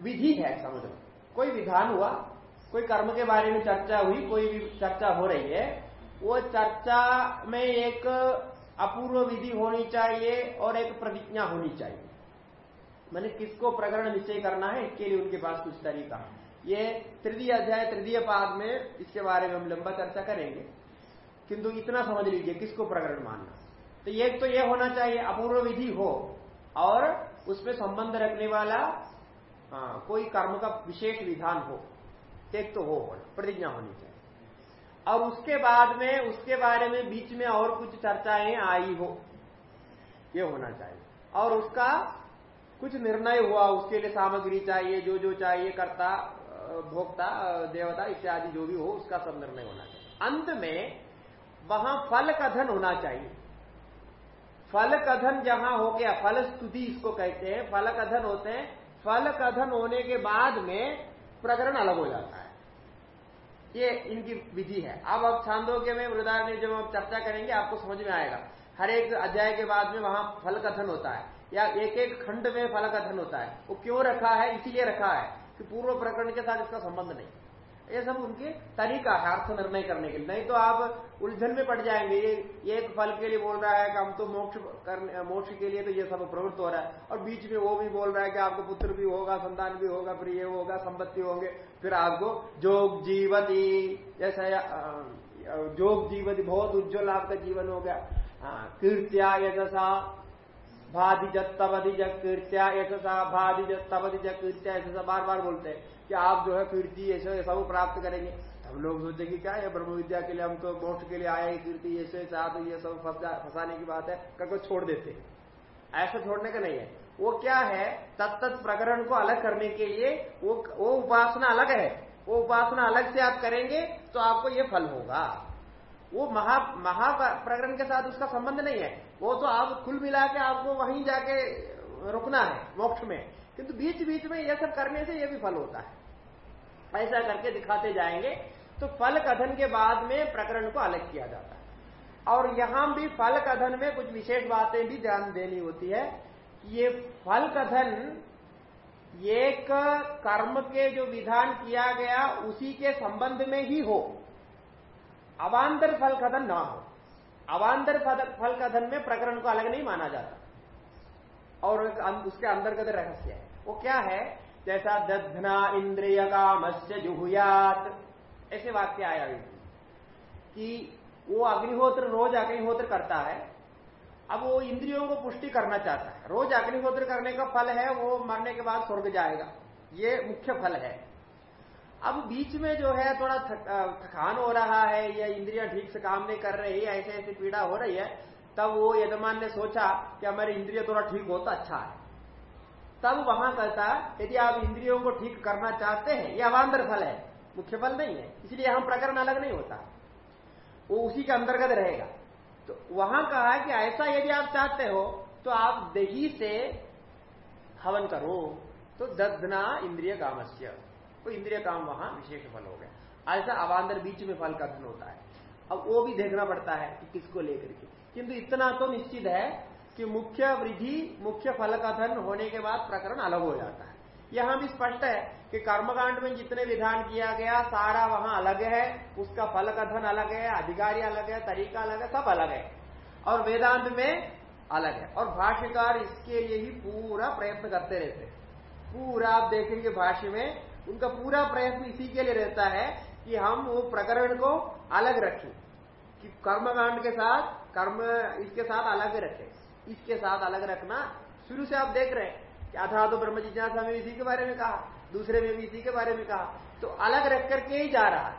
विधि है, समझ लो। कोई विधान हुआ, कोई कर्म के बारे में चर्चा हुई, कोई भी चर्चा हो रही है, वो चर्चा में एक अपूर्व विधि होनी चाहिए और एक प्रतिज्ञा होनी चाहिए। मैंने किसको प्रकरण निश्चय करना है, इसके लिए उनके पास कुछ तरीका ये तृतीय अध्याय, तृतीय पाद में इसके बारे में हम लंबा चर्चा करेंगे। किंतु इतना समझ लीजिए किसको प्रकरण मानना। तो एक तो यह होना चाहिए, अपूर्व विधि हो और उसमें संबंध रखने वाला हाँ कोई कर्म का विशेष विधान हो, एक तो हो होना, प्रतिज्ञा होनी चाहिए। और उसके बाद में, उसके बारे में बीच में और कुछ चर्चाएँ आई हो, ये होना चाहिए। और उसका कुछ निर्णय हुआ, उसके लिए सामग्री चाहिए जो जो चाहिए, करता भोक्ता, देवता इत्यादि जो भी हो, उसका सब निर्णय होना चाहिए। अंत में वहाँ फल कथन होना चाहिए। फल कथन जहाँ हो गया, फल स्तुति इसको कहते हैं। फल कथन होते हैं, फल कथन होने के बाद में प्रकरण अलग हो जाता है। ये इनकी विधि है। अब अब छांदोग्य में वृदारण्य जब हम चर्चा करेंगे, आपको समझ में आएगा। हर एक अध्याय के बाद में वहाँ फल कथन होता है। या एक एक खंड में फल कथन होता है। वो क्यों रखा है? इसीलिए रखा है। कि पूर्व प्रकरण के साथ इसका संबंध नहीं। ये सब उनके तरीका है अर्थ निर्णय करने के लिए। नहीं तो आप उलझन में पड़ जाएँगे। ये एक फल के लिए बोल रहा है कि हम तो मोक्ष करने मोक्ष के लिए तो ये सब प्रवृत्त हो रहा है। और बीच में वो भी बोल रहा है कि आपको पुत्र भी होगा संतान भी होगा फिर ये होगा संपत्ति होंगे। फिर आपको जोग जीवती जैसा जोग जीवती बहुत उज्जवल आपका जीवन हो गया। हाँ, कीर्त्या यशसा भादिजत तबधिजत कीर्त्या यशसा भादिजत तबधिजत कीर्त्या यशसा बार बार बोलते हैं कि आप जो है कीर्ति, ऐसे सब प्राप्त करेंगे। हम लोग सोचे कि क्या है ब्रह्म विद्या के लिए हम तो मोक्ष के लिए आए कीर्ति, ऐसे साथ ये सब फंसाने की बात है करके छोड़ देते ऐसा छोड़ने का नहीं है। वो क्या है? तत्त प्रकरण को अलग करने के लिए वो वो उपासना अलग है। वो उपासना अलग से आप करेंगे तो आपको ये फल होगा। वो महा महा प्रकरण के साथ उसका संबंध नहीं है। वो तो आप कुल मिला के आपको वहीं जाके रुकना है, मोक्ष में। किंतु बीच बीच में यह सब करने से यह भी फल होता है। ऐसा करके दिखाते जाएँगे तो फल कथन के बाद में प्रकरण को अलग किया जाता है। और यहाँ भी फल कथन में कुछ विशेष बातें भी ध्यान देनी होती है कि ये फल कथन एक कर्म के जो विधान किया गया, उसी के संबंध में ही हो। अवान्तर फल कथन ना हो। अवान्तर फल कथन में प्रकरण को अलग नहीं माना जाता। और उसके अंतर्गत रहस्य है। वो क्या है? जैसा दधना इंद्रिय कामस्य जुहुयात। ऐसे वाक्य आया कि वो अग्निहोत्र रोज अग्निहोत्र करता है। अब वो इंद्रियों को पुष्टि करना चाहता है। रोज अग्निहोत्र करने का फल है, वो मरने के बाद स्वर्ग जाएगा। ये मुख्य फल है। अब बीच में जो है थोड़ा थकान हो रहा है या इंद्रियाँ ठीक से काम नहीं कर रही है, ऐसे ऐसी पीड़ा हो रही है, तब वो यजमान ने सोचा कि हमारी इंद्रिय थोड़ा ठीक होता अच्छा है। तब वहाँ कहता, यदि आप इंद्रियों को ठीक करना चाहते हैं, यह अवान्तर फल है, मुख्य फल नहीं है, इसलिए हम प्रकरण अलग नहीं होता। वो उसी के अंतर्गत रहेगा। तो वहाँ कहा कि ऐसा यदि आप चाहते हो तो आप दही से हवन करो। तो दधना इंद्रिय कामस्य। तो इंद्रिय काम वहाँ विशेष फल हो गया। ऐसा अवान्तर बीच में फल कथन होता है। अब वो भी देखना पड़ता है कि किसको लेकर के। किंतु इतना तो निश्चित है कि मुख्य वृद्धि, मुख्य फल कथन होने के बाद प्रकरण अलग हो जाता है। यहाँ भी स्पष्ट है कि कर्मकांड में जितने विधान किया गया, सारा वहाँ अलग है। उसका फल कथन अलग है, अधिकारी अलग है, तरीका अलग है, सब अलग है। और वेदांत में अलग है। और भाष्यकार इसके लिए ही पूरा प्रयत्न करते रहते हैं। पूरा आप देखेंगे भाष्य में उनका पूरा प्रयत्न इसी के लिए रहता है कि हम वो प्रकरण को अलग रखें, कि कर्मकांड के साथ, कर्म इसके साथ अलग रखें। इसके साथ अलग रखना, शुरू से आप देख रहे हैं कि अथा तो ब्रह्म जिज्ञासा में इसी के बारे में कहा, दूसरे में भी इसी के बारे में कहा। तो अलग रख करके ही जा रहा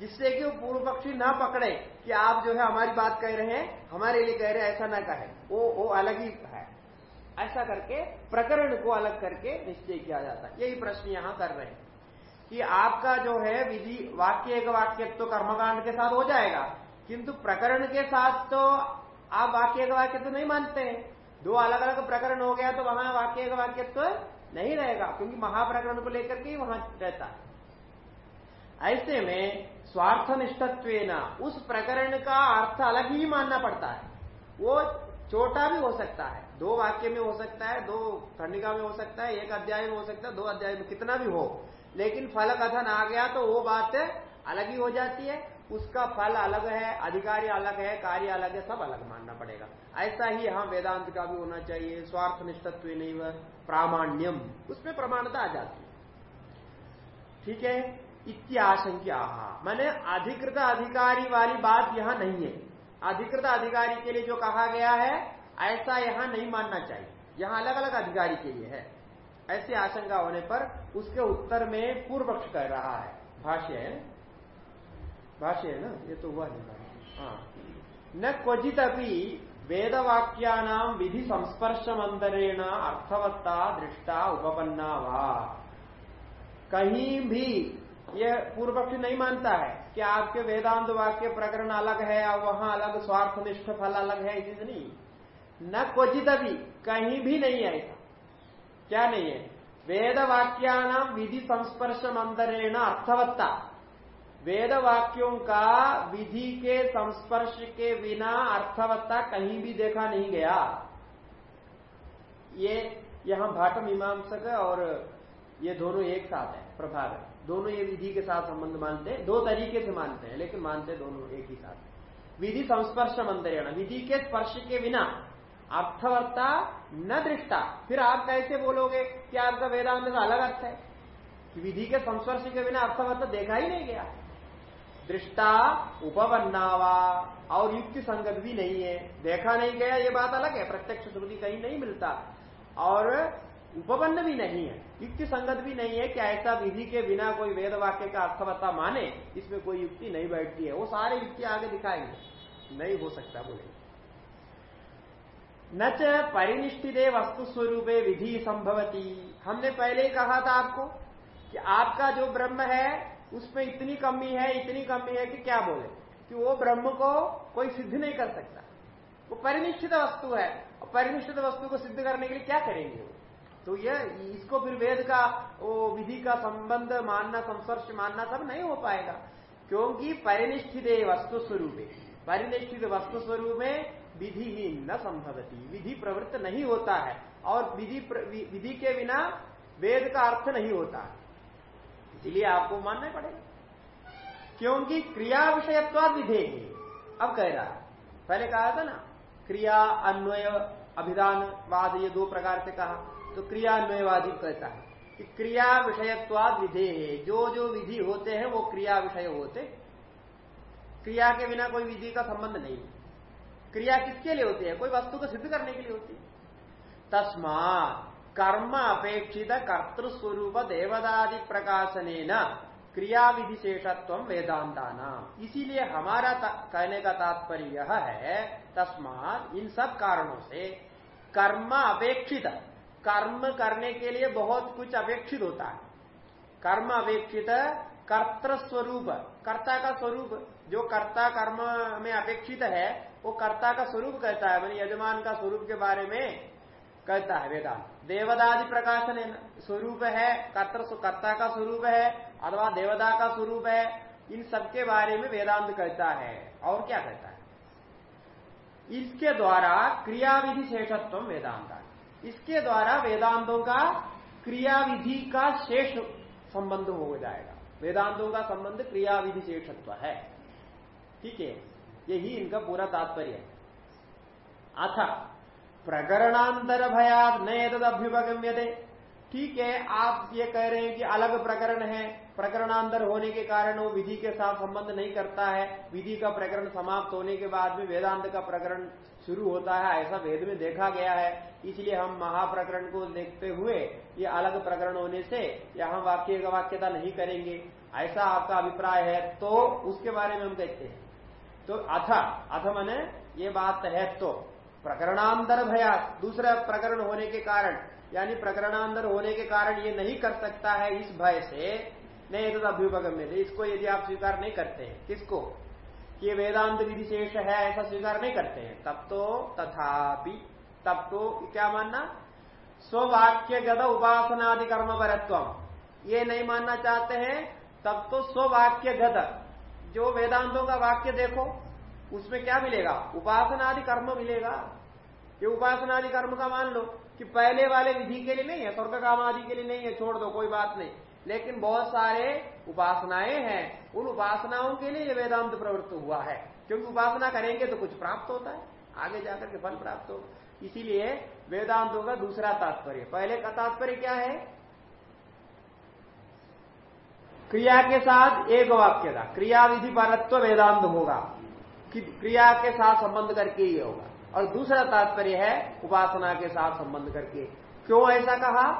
जिससे कि वो पूर्व पक्षी ना पकड़े कि आप जो है हमारी बात कह रहे हैं, हमारे लिए कह रहे हैं, ऐसा ना कहे। वो वो अलग है ऐसा करके, प्रकरण को अलग करके निश्चय किया जाता है। यही प्रश्न यहाँ कर रहे हैं कि आपका जो है विधि, वाक्य एक वाक्य तो कर्मकांड के साथ हो जाएगा। किंतु प्रकरण के साथ तो आप वाक्य का वाक्य तो नहीं मानते हैं। दो अलग अलग प्रकरण हो गया तो वहाँ वाक्य का वाक्य तो नहीं रहेगा, क्योंकि महाप्रकरण को लेकर के वहाँ रहता है। ऐसे में स्वार्थ निष्ठत्व उस प्रकरण का अर्थ अलग ही मानना पड़ता है। वो छोटा भी हो सकता है दो वाक्य में हो सकता है, दो खंडिका में हो सकता है, एक अध्याय में हो सकता है, दो अध्याय में, कितना भी हो। लेकिन फल कथन आ गया तो वो बात अलग ही हो जाती है। उसका फल अलग है, अधिकारी अलग है, कार्य अलग है, सब अलग मानना पड़ेगा। ऐसा ही यहाँ वेदांत का भी होना चाहिए स्वार्थ निष्ठत्व नहीं प्रामाण्यम। उसमें प्रमाणता आ जाती है। ठीक है? इत्याशंक्या मैंने अधिकृत अधिकारी वाली बात यहाँ नहीं है। अधिकृत अधिकारी के लिए जो कहा गया है ऐसा यहाँ नहीं मानना चाहिए। यहाँ अलग अलग अधिकारी के लिए है। ऐसी आशंका होने पर उसके उत्तर में पूर्व पक्ष कर रहा है। भाष्य है भाष्य है ना? ये तो हुआ नहीं हाँ। न क्वचित अभी वेदवाक्यानाम विधि संस्पर्श मंदरेण अर्थवत्ता दृष्टा उपपन्ना वा। कहीं भी ये पूर्व पक्ष नहीं मानता है कि आपके वेदांत वाक्य प्रकरण अलग है और वहाँ अलग स्वार्थनिष्ठ फल अलग है इसी नहीं। न क्वचित भी कहीं भी नहीं है ऐसा क्या नहीं है? वेद वाक्यानाम विधि संस्पर्श मंदरेण अर्थवत्ता। वेद वाक्यों का विधि के संस्पर्श के बिना अर्थवत्ता कहीं भी देखा नहीं गया। ये यहाँ भाट मीमांसक और ये दोनों एक साथ है प्रभाव है। दोनों ये विधि के साथ संबंध मानते हैं, दो तरीके से मानते हैं, लेकिन मानते दोनों एक ही साथ विधि संस्पर्श मंत्रेण विधि के स्पर्श के बिना अर्थवत्ता न दृष्टा। फिर आप कैसे बोलोगे कि आपका वेदांत का अलग अर्थ है? कि विधि के संस्पर्श के बिना अर्थवत्ता देखा ही नहीं गया। दृष्टा उपवन्नावा और युक्ति संगत भी नहीं है। देखा नहीं गया, ये बात अलग है। प्रत्यक्ष श्रुति कहीं नहीं मिलता। और उपपन्न भी नहीं है। युक्ति संगत भी नहीं है कि ऐसा विधि के बिना कोई वेद वाक्य का अर्थवत्ता माने, इसमें कोई युक्ति नहीं बैठती है। वो सारे युक्ति आगे दिखाएँगे। नहीं हो सकता बोले। न च परिनिष्ठित वस्तु स्वरूपे विधि संभवती। हमने पहले ही कहा था आपको कि आपका जो ब्रह्म है, उसमें इतनी कमी है, इतनी कमी है कि क्या बोले? कि वो ब्रह्म को कोई सिद्ध नहीं कर सकता। वो परिनिश्चित वस्तु है। और परिनिश्चित वस्तु को सिद्ध करने के लिए क्या करेंगे तो यह इसको फिर वेद का, वो विधि का संबंध मानना, संस्पर्श मानना सब नहीं हो पाएगा। क्योंकि परिनिष्ठित वस्तु स्वरूप परिनिष्ठित वस्तु स्वरूप में विधि ही न संभवती। विधि प्रवृत्त नहीं होता है। और विधि विधि के बिना वेद का अर्थ नहीं होता। है इसलिए आपको मानना पड़ेगा। क्योंकि क्रिया विषयत्वाद विधेय अब कह रहा पहले कहा था ना, क्रिया, अन्वय अभिधानवाद ये दो प्रकार से कहा। तो क्रियान्वयवादी कहता है। कि क्रिया विषयत्वाद विधे है। जो जो विधि होते हैं, वो क्रिया विषय होते। क्रिया के बिना कोई विधि का संबंध नहीं क्रिया किसके लिए होती है? कोई वस्तु को सिद्ध करने के लिए होती है। तस्मा कर्म अपेक्षित कर्तृस्वरूप देवदादि प्रकाशन क्रिया विधि शेषत्व वेदांताना इसीलिए हमारा कहने का तात्पर्य यह है, तस्मात इन सब कारणों से कर्म अपेक्षित, कर्म करने के लिए बहुत कुछ अपेक्षित होता है। कर्म अपेक्षित कर्त स्वरूप कर्ता का स्वरूप। जो कर्ता कर्म में अपेक्षित है, वो कर्ता का स्वरूप कहता है मैंने यजमान का स्वरूप के बारे में कहता है वेदांत देवदादि प्रकाशन स्वरूप है, कर्त कर्ता का स्वरूप है, अथवा देवदा का स्वरूप है, इन सबके बारे में वेदांत कहता है। और क्या कहता है? इसके द्वारा क्रियाविधि शेषत्व वेदांत। इसके द्वारा वेदांतों का क्रिया विधि का शेष संबंध हो जाएगा। वेदांतों का संबंध क्रिया विधि शेषत्व है। ठीक है? यही इनका पूरा तात्पर्य है। अथ प्रकरणांतर भयाद न तद अभ्युपगम्य ठीक है, आप ये कह रहे हैं कि अलग प्रकरण है। प्रकरणांतर होने के कारण वो विधि के साथ संबंध नहीं करता है। विधि का प्रकरण समाप्त होने के बाद में वेदांत का प्रकरण शुरू होता है। ऐसा वेद में देखा गया है। इसलिए हम महाप्रकरण को देखते हुए ये अलग प्रकरण होने से यहाँ वाक्य का वाक्यता नहीं करेंगे। ऐसा आपका अभिप्राय है तो उसके बारे में हम कहते हैं। तो अथ अथ मैंने ये बात है तो। प्रकरणांतर भया दूसरा प्रकरण होने के कारण, यानी प्रकरणांतर होने के कारण ये नहीं कर सकता है इस भय से नहीं तो अभ्युपगम में इसको यदि आप स्वीकार नहीं करते हैं, किसको? कि ये वेदांत विधि शेष है, ऐसा स्वीकार नहीं करते हैं। तब तो तथापि, तब तो क्या मानना? स्ववाक्य गद उपासनादि कर्म परत्व ये नहीं मानना चाहते हैं, तब तो स्ववाक्य गद जो वेदांतों का वाक्य देखो, उसमें क्या मिलेगा? उपासनादि कर्म मिलेगा। ये उपासनादि कर्म का मान लो कि पहले वाले विधि के लिए नहीं है, स्वर्ग काम आदि के लिए नहीं है, छोड़ दो, कोई बात नहीं। लेकिन बहुत सारे उपासनाएँ हैं। उन उपासनाओं के लिए ये वेदांत प्रवृत्त हुआ है। क्योंकि उपासना करेंगे तो कुछ प्राप्त होता है। आगे जाकर के फल प्राप्त होगा। इसीलिए वेदांतों का दूसरा तात्पर्य। पहले का तात्पर्य क्या है? क्रिया के साथ एक वाक्य था। क्रिया विधि परत्व वेदांत होगा। कि क्रिया के साथ संबंध करके ही होगा। और दूसरा तात्पर्य है, उपासना के साथ संबंध करके। क्यों ऐसा कहा?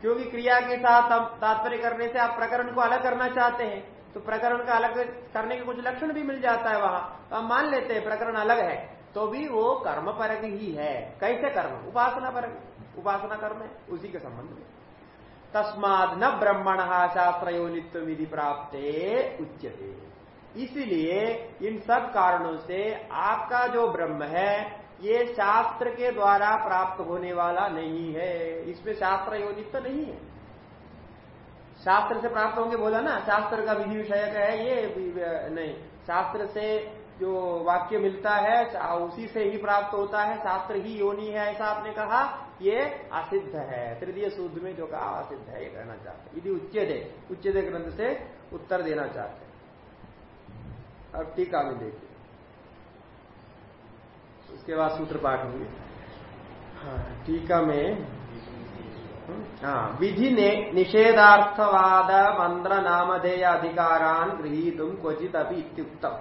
क्योंकि क्रिया के साथ तात्पर्य करने से आप प्रकरण को अलग करना चाहते हैं। तो प्रकरण का अलग करने के कुछ लक्षण भी मिल जाता है वहाँ। तो हम मान लेते हैं, प्रकरण अलग है। तो भी वो कर्म परक ही है। कैसे कर्म? उपासना परक। उपासना कर्म है, उसी के संबंध में। तस्माद न ब्रह्मण शास्त्र योनित्व विधि प्राप्त उच्यते। इसलिए इन सब कारणों से आपका जो ब्रह्म है, ये शास्त्र के द्वारा प्राप्त होने वाला नहीं है। इसमें शास्त्र योनित्व नहीं है। शास्त्र से प्राप्त होंगे बोला ना, शास्त्र का विधि विषय है ये, नहीं, शास्त्र से जो वाक्य मिलता है उसी से ही प्राप्त होता है। शास्त्र ही योनि है, ऐसा आपने कहा, ये असिद्ध है। तृतीय सूत्र में जो कहा, असिद्ध है, ये कहना चाहते यदि उच्चदे उच्चदे ग्रंथ से उत्तर देना चाहते हैं। अब टीका में देखिए। उसके बाद सूत्र पाठ होंगे। हाँ टीका में हाँ विधि ने निषेधार्थवाद मंत्र नामधेय अधिकारान गृहित क्वचित अभी इत्युक्तम।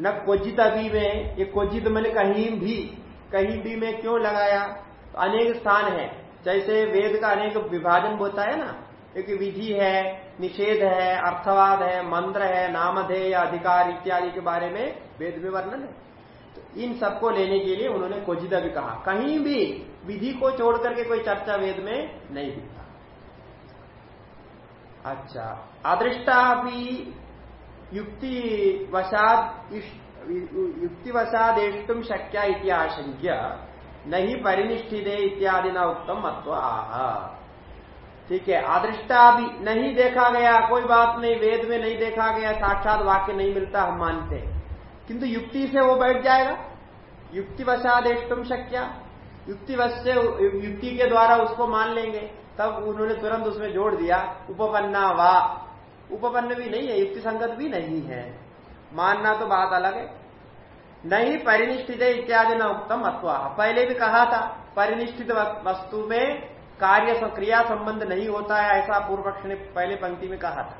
न क्वचित अभी में, ये क्वचित मैंने कहीं भी कहीं भी में क्यों लगाया? तो अनेक स्थान है। जैसे वेद का अनेक विभाजन होता है ना, एक विधि है, निषेध है, अर्थवाद है, मंत्र है, नामधेय, अधिकार इत्यादि के बारे में वेद में वर्णन है। तो इन सबको लेने के लिए उन्होंने कोजिदा भी कहा। कहीं भी विधि को छोड़ करके कोई चर्चा वेद में नहीं दिखता। अच्छा अदृष्टा भी युक्ति वशाद युक्ति वशादेष्टुम आशंक्य नहीं परिनिष्ठित इत्यादि न उत्तम मत्व आह। ठीक है अदृष्टा भी नहीं देखा गया, कोई बात नहीं, वेद में नहीं देखा गया, साक्षात वाक्य नहीं मिलता, हम मानते किंतु युक्ति से वो बैठ जाएगा। युक्ति वशादेष्टुम शक्या युक्ति से युक्ति के द्वारा उसको मान लेंगे, तब उन्होंने तुरंत उसमें जोड़ दिया, उपपन्ना वा। उपपन्न भी नहीं है युक्ति संगत भी नहीं है। मानना तो बात अलग है। नहीं परिनिष्ठित इत्यादि न उत्तम अथवा पहले भी कहा था, परिनिष्ठित वस्तु में कार्य क्रिया संबंध नहीं होता है, ऐसा पूर्व पक्ष ने पहले पंक्ति में कहा था।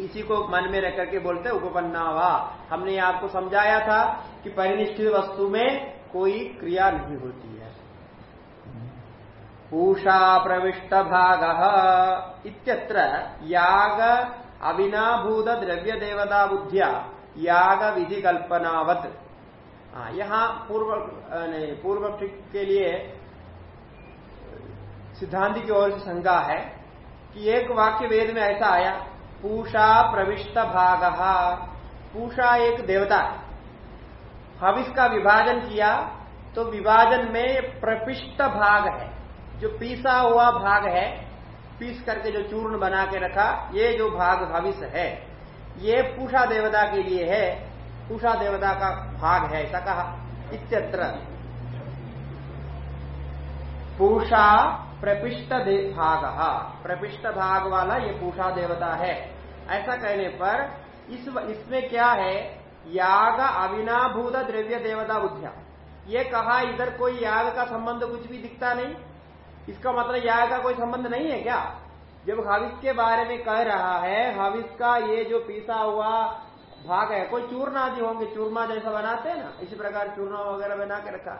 इसी को मन में रख करके बोलते उपपन्ना वा। हमने आपको समझाया था कि परिनिष्ठित वस्तु में कोई क्रिया नहीं होती। पूषा प्रविष्ट भाग इत्यत्र याग अविनाभूत द्रव्य देवता बुद्धिया याग विधि कल्पनावत यहाँ पूर्व पूर्व के लिए सिद्धांति की ओर से शंका है कि एक वाक्य वेद में ऐसा आया, पूषा प्रविष्ट भाग। पूषा एक देवता है। का विभाजन किया तो विभाजन में प्रपिष्ट भाग है। जो पीसा हुआ भाग है, पीस करके जो चूर्ण बना के रखा, ये जो भाग भविष्य है, ये पूषा देवता के लिए है, पूषा देवता का भाग है, ऐसा कहा, इत्यत्र। पूषा प्रपिष्ट भाग प्रपिष्ट भाग वाला ये पूषा देवता है। ऐसा कहने पर, इस इसमें क्या है, याग अविनाभूत द्रव्य देवता बुद्धिया। ये कहा, इधर कोई याग का संबंध कुछ भी दिखता नहीं इसका मतलब याग का कोई संबंध नहीं है क्या? जब हविस के बारे में कह रहा है हविस का ये जो पीसा हुआ भाग है, कोई चूर्ण आदि होंगे चूरमा जैसा बनाते हैं ना, इसी प्रकार चूर्ण वगैरह बना के रखा।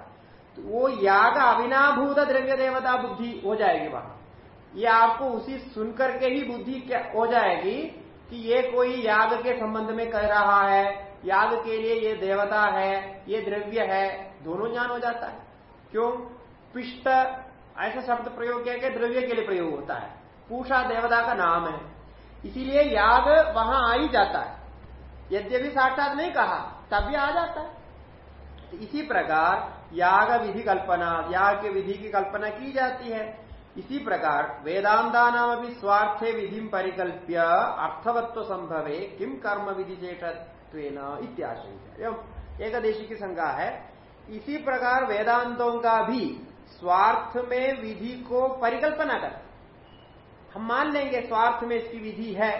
तो वो याग अविनाभूत द्रव्य देवता बुद्धि हो जाएगी वहाँ। ये आपको उसी सुनकर के ही बुद्धि हो जाएगी कि ये कोई याग के संबंध में कह रहा है, याग के लिए ये देवता है, ये द्रव्य है, दोनों ज्ञान हो जाता है। क्यों? पिष्ट ऐसा शब्द प्रयोग किया कि द्रव्य के लिए प्रयोग होता है। पूषा देवता का नाम है। इसीलिए याग वहाँ आ ही जाता है। यद्यपि साक्षात नहीं कहा, तब भी आ जाता है। तो इसी प्रकार याग विधि कल्पना, याग के विधि की कल्पना की जाती है। इसी प्रकार वेदांता नाम अभी स्वार्थे विधि परिकल्प्य अर्थवत्व संभवे किम कर्म विधि शेषत्व इत्याशंका एकादेशी की संज्ञा है। इसी प्रकार वेदांतों का भी स्वार्थ में विधि को परिकल्पना कर। हम मान लेंगे स्वार्थ में इसकी विधि है।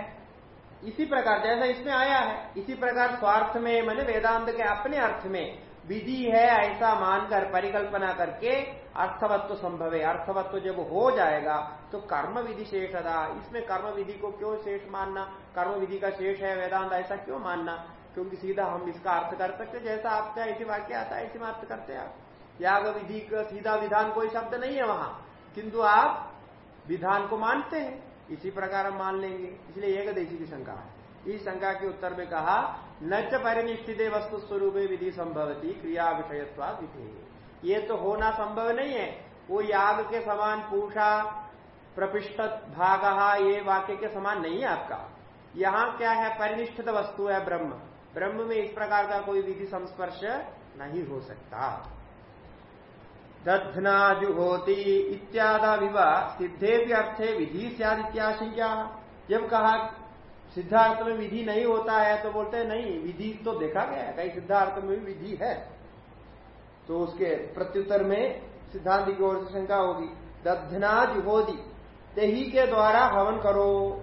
इसी प्रकार, जैसा इसमें आया है, इसी प्रकार स्वार्थ में, मैंने वेदांत के अपने अर्थ में विधि है, ऐसा मानकर परिकल्पना करके अर्थवत्व संभव। है अर्थवत्व जब हो जाएगा तो कर्म विधि शेषदा इसमें कर्म विधि को क्यों शेष मानना? कर्म विधि का शेष है, वेदांत ऐसा क्यों मानना? क्योंकि सीधा हम इसका अर्थ कर सकते जैसा आपका ऐसी वाक्य आता है ऐसी अर्थ करते हैं आप। याग विधि का सीधा विधान कोई शब्द नहीं है वहाँ। किंतु आप विधान को मानते हैं, इसी प्रकार हम मान लेंगे। इसलिए एक देशी की शंका है। इस शंका के उत्तर में कहा न च परिनिष्ठित वस्तु स्वरूप विधि संभवती क्रिया विषयत्वा विधि ये तो होना संभव नहीं है। वो याग के समान पूषा, प्रपिष्ट भाग ये वाक्य के समान नहीं है आपका। यहाँ क्या है? परिनिष्ठित वस्तु है ब्रह्म। ब्रह्म में इस प्रकार का कोई विधि संस्पर्श नहीं हो सकता। दधनाजुहोती इत्यादा विवाह सिद्धे भी अर्थे विधि सदित्याशंका जब कहा सिद्धार्थ में विधि नहीं होता है तो बोलते हैं, नहीं, विधि तो देखा गया है, कहीं सिद्धार्थ में भी विधि है। तो उसके प्रत्युत्तर में सिद्धांत की ओर से शंका होगी। दधना जुहोदी दही के द्वारा हवन करो।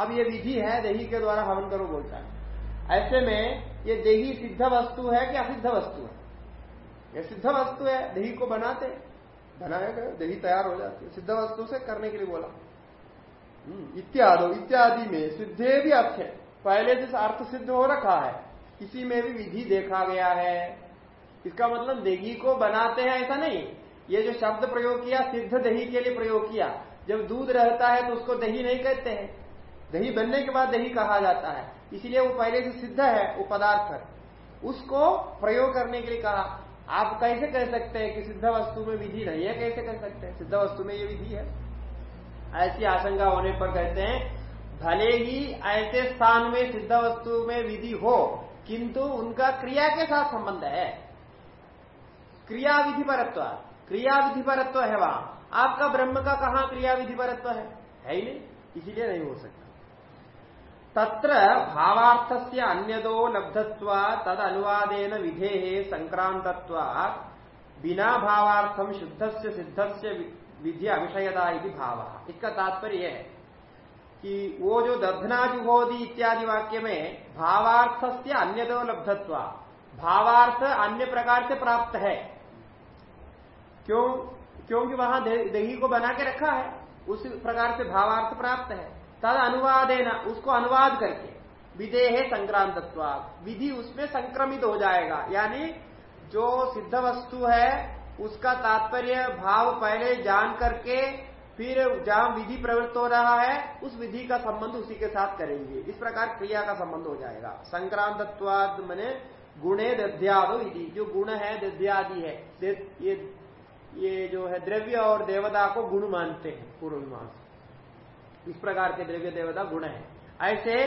अब ये विधि है, दही के द्वारा हवन करो बोलता है। ऐसे में ये दही सिद्ध वस्तु है कि असिद्ध वस्तु है? ये सिद्ध वस्तु है दही को बनाते बनाया गया दही तैयार हो जाती है। सिद्ध वस्तु से करने के लिए बोला। हम्म, इत्यादि इत्यादि में सिद्धे भी अर्थ है। पहले जिस अर्थ सिद्ध हो रखा है इसी में भी विधि देखा गया है। इसका मतलब दही को बनाते हैं ऐसा नहीं। ये जो शब्द प्रयोग किया सिद्ध दही के लिए प्रयोग किया जब दूध रहता है तो उसको दही नहीं कहते हैं। दही बनने के बाद दही कहा जाता है। इसलिए वो पहले जो सिद्ध है वो पदार्थ उसको प्रयोग करने के लिए कहा। आप कैसे कह सकते हैं कि सिद्ध वस्तु में विधि नहीं है? कैसे कह सकते हैं? सिद्ध वस्तु में ये विधि है। ऐसी आशंका होने पर कहते हैं, भले ही ऐसे स्थान में सिद्ध वस्तु में विधि हो, किंतु उनका क्रिया के साथ संबंध है। क्रिया विधि परत्व क्रिया विधि परत्व है वहाँ। आपका ब्रह्म का कहा क्रिया विधि परत्व है? है ही नहीं। इसीलिए नहीं हो सकता। तत्र भावार्थ से अन्यदो लब्धत्व तद अनुवादेन विधे संक्रांतत्व बिना भावार्थम शुद्ध से सिद्ध से विधि अविषयता भाव। इसका तात्पर्य है कि वो जो दधनाजुहोदी इत्यादि वाक्य में भावार्थ से अन्यदो लब्धत्व, भावार्थ अन्य प्रकार से प्राप्त है। क्यों क्योंकि वहाँ दही को बना के रखा है, उस प्रकार से भावार्थ प्राप्त है। तद अनुवादेना, उसको अनुवाद करके, विदेह संक्रांतत्व विधि उसमें संक्रमित हो जाएगा। यानी, जो सिद्ध वस्तु है, उसका तात्पर्य, भाव पहले जान करके, फिर जहाँ विधि प्रवृत्त हो रहा है, उस विधि का संबंध उसी के साथ करेंगे। इस प्रकार क्रिया का संबंध हो जाएगा। संक्रांतत्वाद मैंने गुणे दध्यादो विधि जो गुण है, दध्यादि है ये ये जो है, द्रव्य और देवता को गुण मानते हैं पूर्व मीमांसा इस प्रकार के द्रव्य देवता गुण है। ऐसे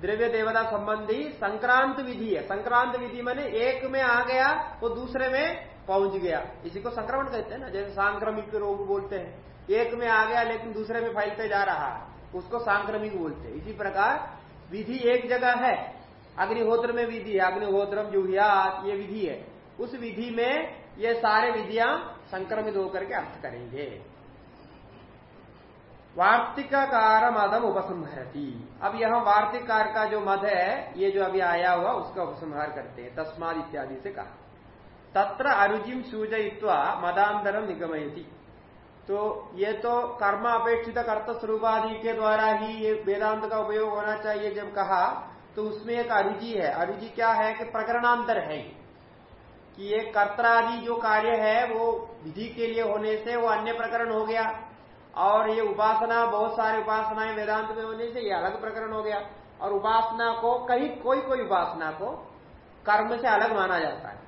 द्रव्य देवता संबंधी संक्रांत विधि है। संक्रांत विधि मैंने एक में आ गया वो दूसरे में पहुँच गया। इसी को संक्रमण कहते हैं ना, जैसे सांक्रमिक रोग बोलते हैं। एक में आ गया लेकिन दूसरे में फैलते जा रहा उसको सांक्रमिक बोलते हैं। इसी प्रकार विधि एक जगह है। अग्निहोत्र में विधि है, अग्निहोत्रम जुहिया ये विधि है। उस विधि में ये सारे विधियाँ संक्रमित होकर के अर्थ करेंगे। वार्तिकाकार मदम उपसंहरती। अब यह वार्तिकार का जो मद है, ये जो अभी आया हुआ, उसका उपसंहार करते हैं। तस्माद इत्यादि से कहा। तत्र अरुजिम सूजयित्वा मदांतरम निगमयती। तो ये तो कर्म अपेक्षित कर्त स्वरूपादि के द्वारा ही ये वेदांत का उपयोग होना चाहिए जब कहा तो उसमें एक अरुजि है। अरुजि क्या है कि प्रकरणांतर है कि ये कर्तरादि जो कार्य है, वो विधि के लिए होने से वो अन्य प्रकरण हो गया। और ये उपासना बहुत सारे उपासनाएँ वेदांत में होने से ये अलग प्रकरण हो गया। और उपासना को कहीं कोई कोई उपासना को कर्म से अलग माना जाता है।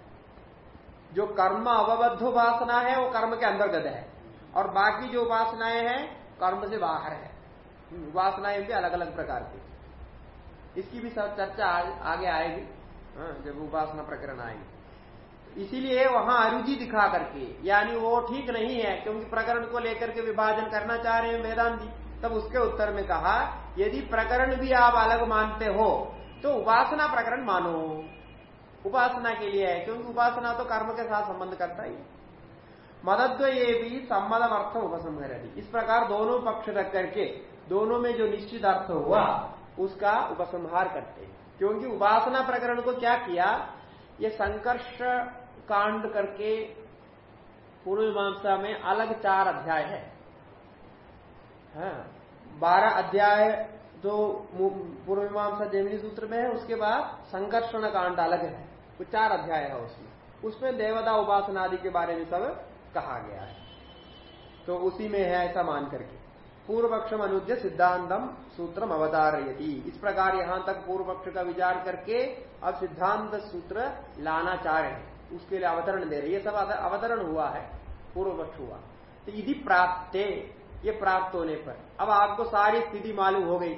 जो कर्म अवबद्ध उपासना है वो कर्म के अंतर्गत है। और बाकी जो उपासनाएँ हैं कर्म से बाहर है। उपासनाएँ भी अलग अलग प्रकार की। इसकी भी सब चर्चा आगे आएगी। हाँ, जब उपासना प्रकरण आएगी। इसीलिए वहाँ अरुचि दिखा करके, यानी वो ठीक नहीं है क्योंकि प्रकरण को लेकर के विभाजन करना चाह रहे हैं वेदांति तब उसके उत्तर में कहा, यदि प्रकरण भी आप अलग मानते हो तो उपासना प्रकरण मानो। उपासना के लिए है, क्योंकि उपासना तो कर्म के साथ संबंध करता ही मदद्व ये भी सम्मदम अर्थ उपसंहरी इस प्रकार दोनों पक्ष रख करके, दोनों में जो निश्चित अर्थ हुआ, उसका उपसंहार करते हैं। क्योंकि उपासना प्रकरण को क्या किया ये संकर्ष कांड करके पूर्व मीमांसा में अलग चार अध्याय है। हाँ, बारह अध्याय जो पूर्व मीमांसा जैमिनी सूत्र में है उसके बाद संकर्षण कांड अलग है। वो चार अध्याय है उसमें। उसमें देवता उपासना आदि के बारे में सब कहा गया है। तो उसी में है ऐसा मान करके। पूर्व पक्ष अनुद्य सिद्धांतम सूत्रम अवतारयती इस प्रकार यहाँ तक पूर्व पक्ष का विचार करके अब सिद्धांत सूत्र लाना चाह रहे हैं। उसके लिए अवतरण दे रहे ये सब अवतरण हुआ है। पूर्व पक्ष हुआ। तो यदि प्राप्त। ये प्राप्त होने पर। अब आपको सारी स्थिति मालूम हो गई।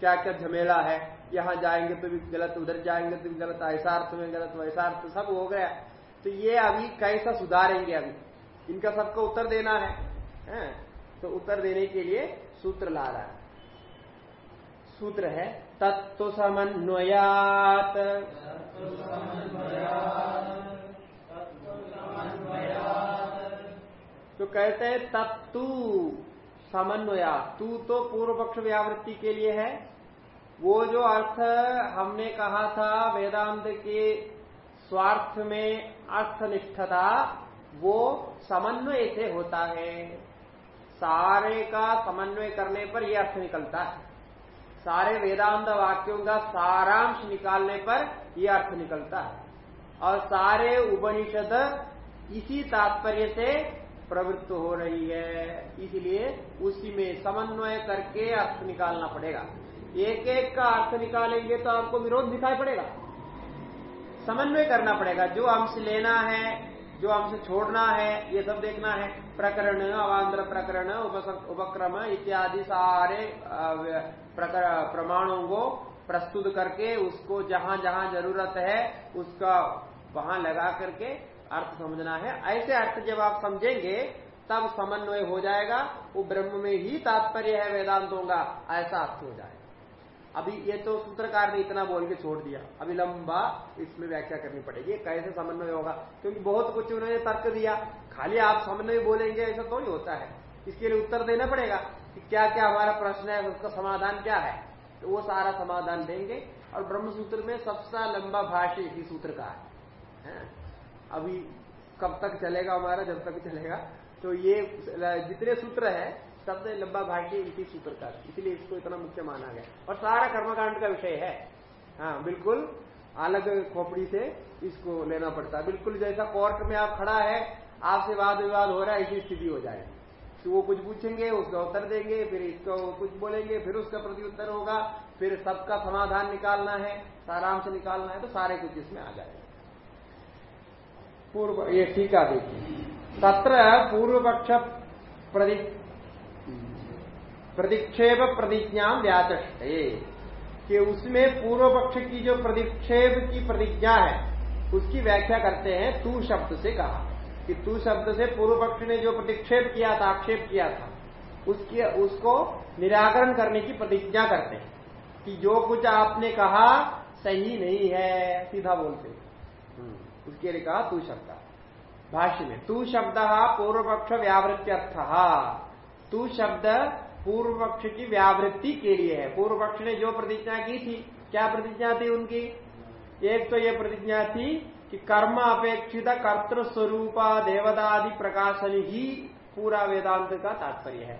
क्या क्या झमेला है? यहाँ जाएँगे तो भी गलत उधर जाएँगे तो भी गलत ऐसा अर्थ में गलत वैसा अर्थ सब हो गया। तो ये अभी कैसा सुधारेंगे अभी? इनका सबको उत्तर देना है, है? तो उत्तर देने के लिए सूत्र ला रहा है। सूत्र है तत्व समन्वयात तो कहते हैं, तत्तु समन्वया तू तो पूर्व पक्ष व्यावृत्ति के लिए है। वो जो अर्थ हमने कहा था, वेदांत के स्वार्थ में अर्थनिष्ठता, वो समन्वय से होता है। सारे का समन्वय करने पर यह अर्थ निकलता है। सारे वेदांत वाक्यों का सारांश निकालने पर यह अर्थ निकलता है। और सारे उपनिषद इसी तात्पर्य से प्रवृत्त हो रही है। इसलिए उसी में समन्वय करके अर्थ निकालना पड़ेगा। एक एक का अर्थ निकालेंगे तो आपको विरोध दिखाई पड़ेगा। समन्वय करना पड़ेगा। जो अंश लेना है, जो अंश छोड़ना है, ये सब देखना है। प्रकरण अवान्तर प्रकरण उपक्रम इत्यादि सारे प्रमाणों को प्रस्तुत करके उसको जहाँ जहाँ ज़रूरत है, उसका वहाँ लगा करके अर्थ समझना है। ऐसे अर्थ जब आप समझेंगे, तब समन्वय हो जाएगा। वो ब्रह्म में ही तात्पर्य है वेदांतों का, ऐसा अर्थ हो जाएगा। अभी ये तो सूत्रकार ने इतना बोल के छोड़ दिया। अभी लंबा इसमें व्याख्या करनी पड़ेगी। कैसे समन्वय होगा? क्योंकि बहुत कुछ उन्होंने तर्क दिया। खाली आप समन्वय बोलेंगे, ऐसा तो नहीं होता है। इसके लिए उत्तर देना पड़ेगा कि क्या क्या हमारा प्रश्न है, उसका समाधान क्या है। तो वो सारा समाधान देंगे। और ब्रह्म सूत्र में सबसे लंबा भाष्य इसी सूत्र का है। अभी कब तक चलेगा हमारा, जब तक चलेगा? तो ये जितने सूत्र है, सबसे लंबा भाष्य इसी सूत्र का इसलिए इसको इतना मुख्य माना गया और सारा कर्मकांड का विषय है। हाँ बिल्कुल अलग खोपड़ी से इसको लेना पड़ता है। बिल्कुल जैसा कोर्ट में आप खड़ा है आपसे वाद विवाद हो रहा है, ऐसी स्थिति हो जाएगी तो वो कुछ पूछेंगे, उसका उत्तर देंगे, फिर इसको कुछ बोलेंगे, फिर उसका प्रति उत्तर होगा, फिर सबका समाधान निकालना है आराम से निकालना है तो सारे कुछ इसमें आ जाएगा। पूर्व, ये ठीक है देखिए। तत्र पूर्व पक्ष प्रति प्रतिक्षेप प्रतिज्ञा व्याचष्टे। कि उसमें पूर्व पक्ष की जो प्रतिक्षेप की प्रतिज्ञा है, उसकी व्याख्या करते हैं, तू शब्द से कहा। कि तू शब्द से पूर्व पक्ष ने जो प्रतिक्षेप किया था आक्षेप किया था उसकी उसको निराकरण करने की प्रतिज्ञा करते हैं कि जो कुछ आपने कहा सही नहीं है सीधा बोलते हम्म, उसके लिए कहा तू शब्द। भाष्य में तू शब्द पूर्व पक्ष व्यावृत्यर्थ। तू शब्द पूर्व पक्ष की व्यावृत्ति के लिए है। पूर्व पक्ष ने जो प्रतिज्ञा की थी क्या प्रतिज्ञा थी उनकी? एक तो ये प्रतिज्ञा थी कि कर्म अपेक्षित कर्तृ स्वरूपा देवदादि प्रकाशन ही पूरा वेदांत का तात्पर्य है।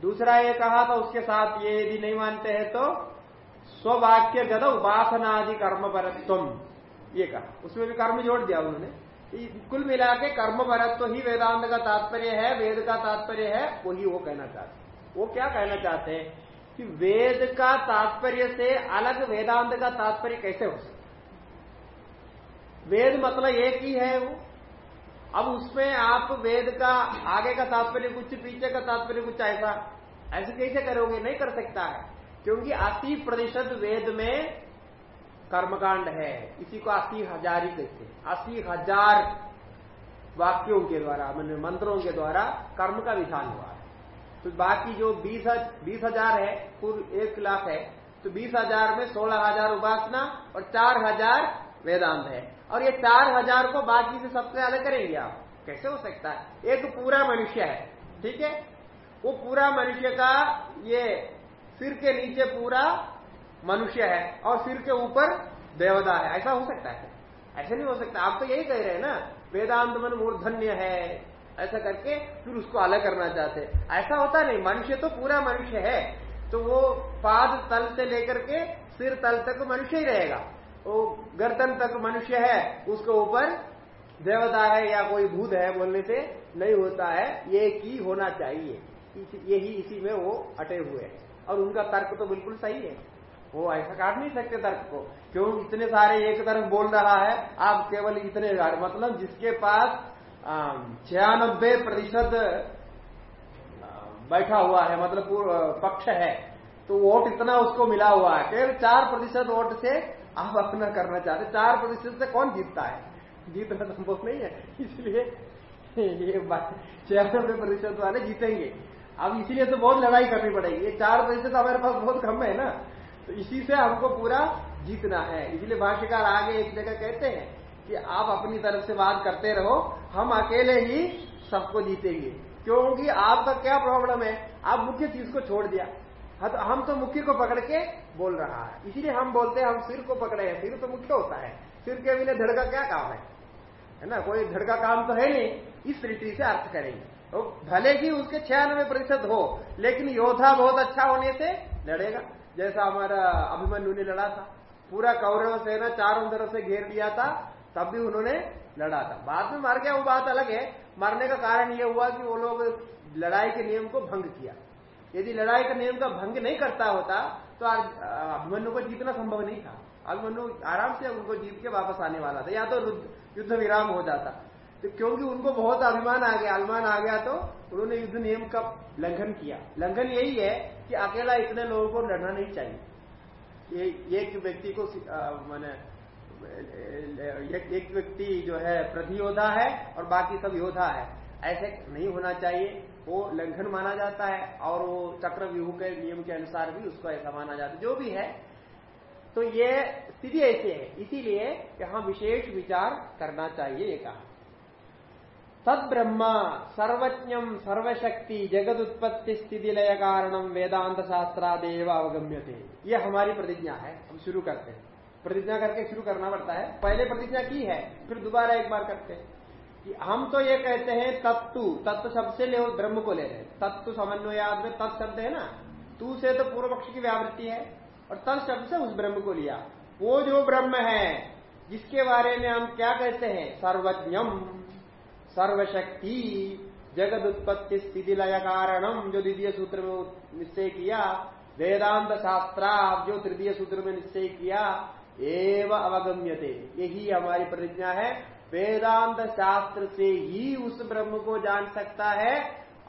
दूसरा ये कहा था, उसके साथ ये यदि नहीं मानते हैं तो स्ववाक्य गद उपासनादि कर्म परत्व ये कहा। उसमें भी कर्म जोड़ दिया उन्होंने। कुल मिला के कर्म परत्व ही वेदांत का तात्पर्य है, वेद का तात्पर्य है, वही वो कहना चाहते वो क्या कहना चाहते हैं कि वेद का तात्पर्य से अलग वेदांत का तात्पर्य कैसे हो सकता वेद मतलब एक ही है वो। अब उसमें आप वेद का आगे का तात्पर्य, कुछ पीछे का तात्पर्य, कुछ ऐसा। ऐसे कैसे करोगे? नहीं कर सकता है। क्योंकि अस्सी प्रतिशत वेद में कर्मकांड है। इसी को अस्सी हज़ार कहते हैं। अस्सी हज़ार वाक्यों के द्वारा, मैंने मंत्रों के द्वारा कर्म का विधान हुआ है। तो बाकी जो बीस बीस हज़ार है पूर्व एक लाख है तो बीस हज़ार में सोलह हज़ार उपासना और चार हज़ार वेदांत है। और ये चार हज़ार को बाकी से सबसे अलग करेंगे आप। कैसे हो सकता है? एक पूरा मनुष्य है, ठीक है? वो पूरा मनुष्य का ये सिर के नीचे पूरा मनुष्य है और सिर के ऊपर देवता है। ऐसा हो सकता है? ऐसे नहीं हो सकता। आप तो यही कह रहे हैं ना, वेदांत मन मूर्धन्य है, ऐसा करके फिर उसको अलग करना चाहते ऐसा होता नहीं। मनुष्य तो पूरा मनुष्य है तो वो पाद तल से लेकर के सिर तल तक मनुष्य ही रहेगा। वो गर्दन तक मनुष्य है, उसके ऊपर देवता है या कोई भूत है बोलने से नहीं होता है, ये की होना चाहिए। यही इसी में वो अटे हुए हैं। और उनका तर्क तो बिल्कुल सही है। वो ऐसा काट नहीं सकते तर्क को। क्यों? इतने सारे एक तरफ़ बोल रहा है, आप केवल इतने मतलब जिसके पास छियानबे प्रतिशत बैठा हुआ है मतलब पक्ष है तो वोट इतना उसको मिला हुआ है। केवल चार प्रतिशत वोट से आप अपना करना चाहते चार प्रतिशत से कौन जीतता है? जीतना संभव नहीं है। इसलिए ये छियानबे प्रतिशत वाले जीतेंगे। अब इसीलिए तो बहुत लड़ाई करनी पड़ेगी। ये चार प्रतिशत हमारे पास बहुत कम है ना। तो इसी से हमको पूरा जीतना है। इसलिए भाष्यकार आगे एक जगह कहते हैं कि आप अपनी तरफ़ से बात करते रहो। हम अकेले ही सबको जीतेंगे। क्योंकि आपका क्या प्रॉब्लम है? आप मुख्य चीज़ को छोड़ दिया। तो हम तो मुख्य को पकड़ के बोल रहा है। इसीलिए हम बोलते हैं, हम सिर को पकड़े हैं। सिर तो मुख्य होता है। सिर के बिना धड़ का क्या काम है? है ना? कोई धड़ का काम तो है नहीं। इस दृष्टि से अर्थ करेंगे। तो भले ही उसके छियानवे प्रतिशत हो, लेकिन योद्धा बहुत अच्छा होने से लड़ेगा। जैसा हमारा अभिमन्यु ने लड़ा था। पूरा कौरव सेना चारों तरफ़ से घेर लिया था, तब भी उन्होंने लड़ा था। बाद में मर गया, वो बात अलग है। मरने का कारण यह हुआ कि वो लोग लड़ाई के नियम को भंग किया। यदि लड़ाई का नियम का भंग नहीं करता होता तो अभिमन्यु को जीतना संभव नहीं था। अभिमन्यु आराम से उनको जीत के वापस आने वाला था। या तो युद्ध विराम हो जाता। तो क्योंकि उनको बहुत अभिमान आ गया, अभिमान आ गया तो उन्होंने युद्ध नियम का लंघन किया। लंघन यही है कि अकेला इतने लोगों को लड़ना नहीं चाहिए। ये एक व्यक्ति को मैंने एक व्यक्ति जो है, प्रतियोद्धा है और बाकी सब योद्धा है। ऐसे नहीं होना चाहिए। वो लंघन माना जाता है और वो चक्र व्यूह के नियम के अनुसार भी उसको ऐसा माना जाता है, जो भी है। तो ये स्थिति ऐसी है, इसीलिए यहाँ विशेष विचार करना चाहिए ये कहा। तद ब्रह्म सर्वज्ञम सर्वशक्ति जगत उत्पत्ति स्थिति लय कारणम वेदांत शास्त्रादेव अवगम्य थे ये हमारी प्रतिज्ञा है, हम शुरू करते हैं। प्रतिज्ञा करके शुरू करना पड़ता है। पहले प्रतिज्ञा की है, फिर दोबारा एक बार करते हैं। हम तो ये कहते हैं तत्तु तत्व शब्द से ले ब्रह्म को ले रहे तत्व समन्वयाद में तत् शब्द है ना? तू से तो पूर्व पक्ष की व्यावृत्ति है, और तत् शब्द से उस ब्रह्म को लिया। वो जो ब्रह्म है, जिसके बारे में हम क्या कहते हैं? सर्वज्ञम, सर्वशक्ति जगत उत्पत्ति स्थिति लय कारणम, जो द्वितीय सूत्र में निश्चय किया, वेदांत शास्त्रा जो तृतीय सूत्र में निश्चय किया, एव अवगम्यते। यही हमारी प्रतिज्ञा है। वेदांत शास्त्र से ही उस ब्रह्म को जान सकता है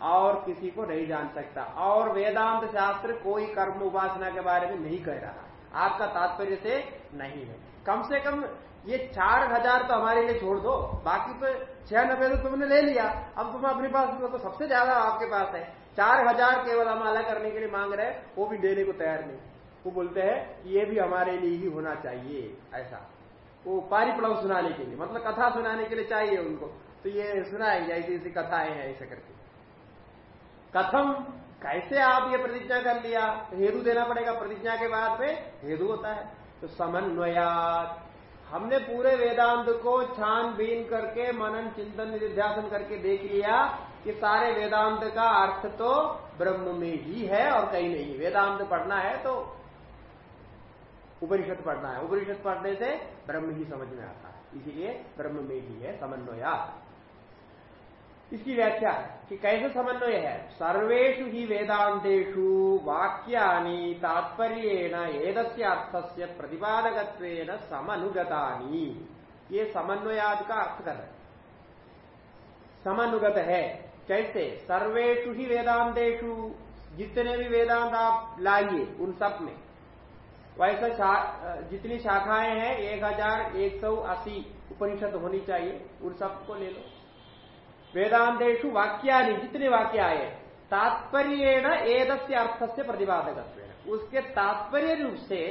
और किसी को नहीं जान सकता। और वेदांत शास्त्र कोई कर्म उपासना के बारे में नहीं कह रहा। आपका तात्पर्य से नहीं है। कम से कम ये चार हज़ार तो हमारे लिए छोड़ दो। बाकी तो छह नब्बे तो तुमने ले लिया। अब तुम अपने पास तो सबसे ज़्यादा आपके पास है। चार हज़ार केवल हम अलग करने के लिए मांग रहे हैं, वो भी देने को तैयार नहीं। वो बोलते हैं ये भी हमारे लिए ही होना चाहिए, ऐसा। वो पारिपड़व सुनाने के लिए मतलब कथा सुनाने के लिए चाहिए उनको। तो ये सुनाएँगे, ऐसी ऐसी कथाएँ हैं, ऐसे करके। कथम, कैसे आप ये प्रतिज्ञा कर लिया? हेतु देना पड़ेगा। प्रतिज्ञा के बाद में हेतु होता है। तो समन्वयात। हमने पूरे वेदांत को छानबीन करके, मनन, चिंतन निध्यासन करके देख लिया कि सारे वेदांत का अर्थ तो ब्रह्म में ही है और कहीं नहीं वेदांत पढ़ना है तो उपनिषद पढ़ना है। उपनिषद पढ़ने से ब्रह्म ही समझ में आता है। इसीलिए ब्रह्म में ही है समन्वया। इसकी व्याख्या कि कैसे समन्वय है? सर्वेशु ही वेदांतेषु वाक्यानि एदस्य अर्थस्य प्रतिपादकत्वेन समनुगतानि। ये समन्वयाद का अर्थ कर रहे समनुगत है। कैसे? सर्वेशु ही वेदांतेषु, जितने भी वेदांत आप लाइए उन सब में। वैसे जितनी शाखाएँ हैं, एक हज़ार एक सौ अस्सी उपनिषद होनी चाहिए। उन सबको ले लो। वेदांतेशु वाक्यानि जितने वाक्य आए तात्पर्य एदस्य अर्थ से प्रतिपादक उसके तात्पर्य रूप से,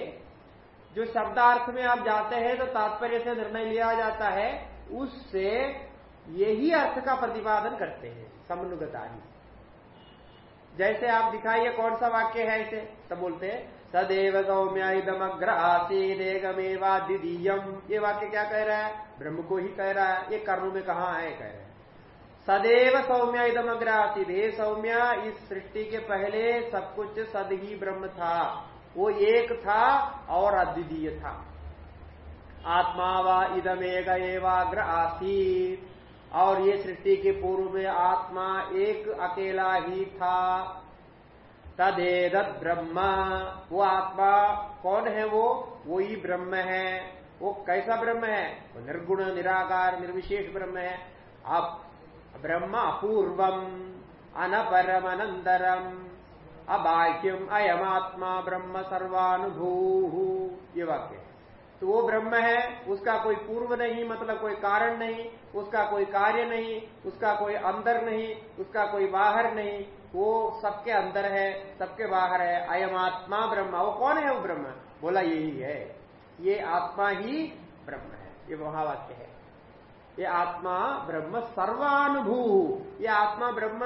जो शब्दार्थ में आप जाते हैं तो तात्पर्य से निर्णय लिया जाता है। उससे यही अर्थ का प्रतिपादन करते हैं समनुगता जैसे आप दिखाइए, कौन सा वाक्य है ऐसे तो बोलते हैं सदैव सौम्या इदमग्र आसीदेगमेवा द्वितीयम ये वाक्य क्या कह रहा है? ब्रह्म को ही कह रहा है। ये कर्म में कहा है कह रहे हैं। सदैव सौम्य इदमग्रासी हे सौम्य इस सृष्टि के पहले सब कुछ सद ही ब्रह्म था। वो एक था और अद्वितीय था। आत्मा व इदमेग एवाग्र आसी और ये सृष्टि के पूर्व में आत्मा एक अकेला ही था। तदेद ब्रह्म वो आत्मा, कौन है वो? वो ही ब्रह्म है। वो कैसा ब्रह्म है? वो निर्गुण, निराकार, निर्विशेष ब्रह्म है। अब ब्रह्म अपूर्वम अनपरम अनंतरम अबाह्यम, अयमात्मा, ब्रह्म सर्वानुभू। ये वाक्य तो वो ब्रह्म है, उसका कोई पूर्व नहीं मतलब कोई कारण नहीं, उसका कोई कार्य नहीं, उसका कोई अंदर नहीं, उसका कोई बाहर नहीं। वो सबके अंदर है, सबके बाहर है, अयम आत्मा ब्रह्म। वो कौन है वो ब्रह्म? बोला यही है। ये आत्मा ही ब्रह्म है। ये महावाक्य है। ये आत्मा ब्रह्म सर्वानुभू। ये आत्मा ब्रह्म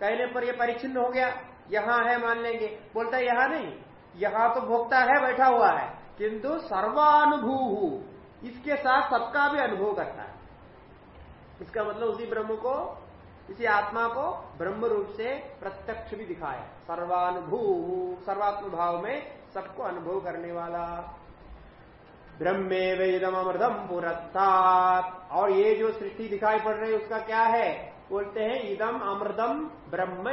कहने पर ये परिचिन्न हो गया। यहाँ है मान लेंगे। बोलता है, यहाँ नहीं। यहाँ तो भोक्ता है, बैठा हुआ है। किंतु सर्वानुभू। इसके साथ सबका भी अनुभव करता है। इसका मतलब उसी ब्रह्म को इसी आत्मा को ब्रह्म रूप से प्रत्यक्ष भी दिखाया। सर्वानुभू सर्वात्म भाव में सबको अनुभव करने वाला। ब्रह्मे वेदम अमृतम पुरस्तात्। और ये जो सृष्टि दिखाई पड़ रही है, उसका क्या है? बोलते हैं, इदम अमृतम ब्रह्म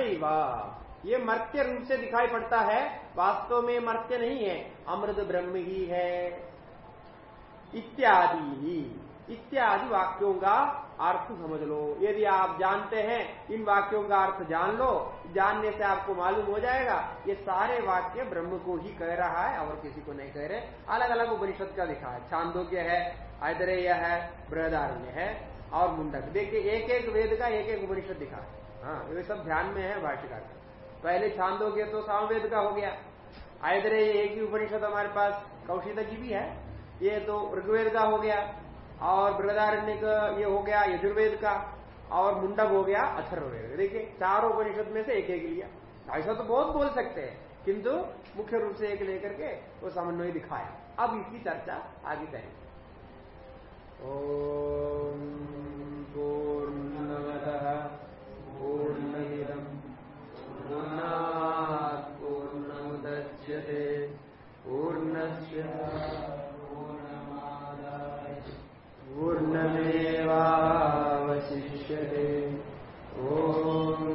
ये मर्त्य रूप से दिखाई पड़ता है। वास्तव में मर्त्य नहीं है, अमृत ब्रह्म ही है। इत्यादि ही। इत्यादि वाक्यों का अर्थ समझ लो। यदि आप जानते हैं, इन वाक्यों का अर्थ जान लो, जानने से आपको मालूम हो जाएगा, ये सारे वाक्य ब्रह्म को ही कह रहा है, और किसी को नहीं कह रहे। अलग अलग उपनिषद का लिखा है। छांदोग्य है ऐदरेय है, बृहदारण्य है, और मुंडक। देखिए एक एक वेद का एक एक उपनिषद दिखा है। हाँ ये सब ध्यान में है भाष्यकार का। पहले छांदोग्य तो सामवेद का हो गया। ऐदरेय एक ही उपनिषद हमारे पास, कौशिक की भी है। ये तो ऋग्वेद का हो गया। और बृहदारण्य का ये हो गया यजुर्वेद का, और मुंडक हो गया अथर्ववेद। देखिए, चारों उपनिषद में से एक एक लिया ऐसा तो बहुत बोल सकते हैं, किंतु मुख्य रूप से एक लेकर के वो समन्वय दिखाया। अब इसकी चर्चा आगे करेंगे। ओम पूर्णस्य पूर्णमेवावशिष्यते। ॐ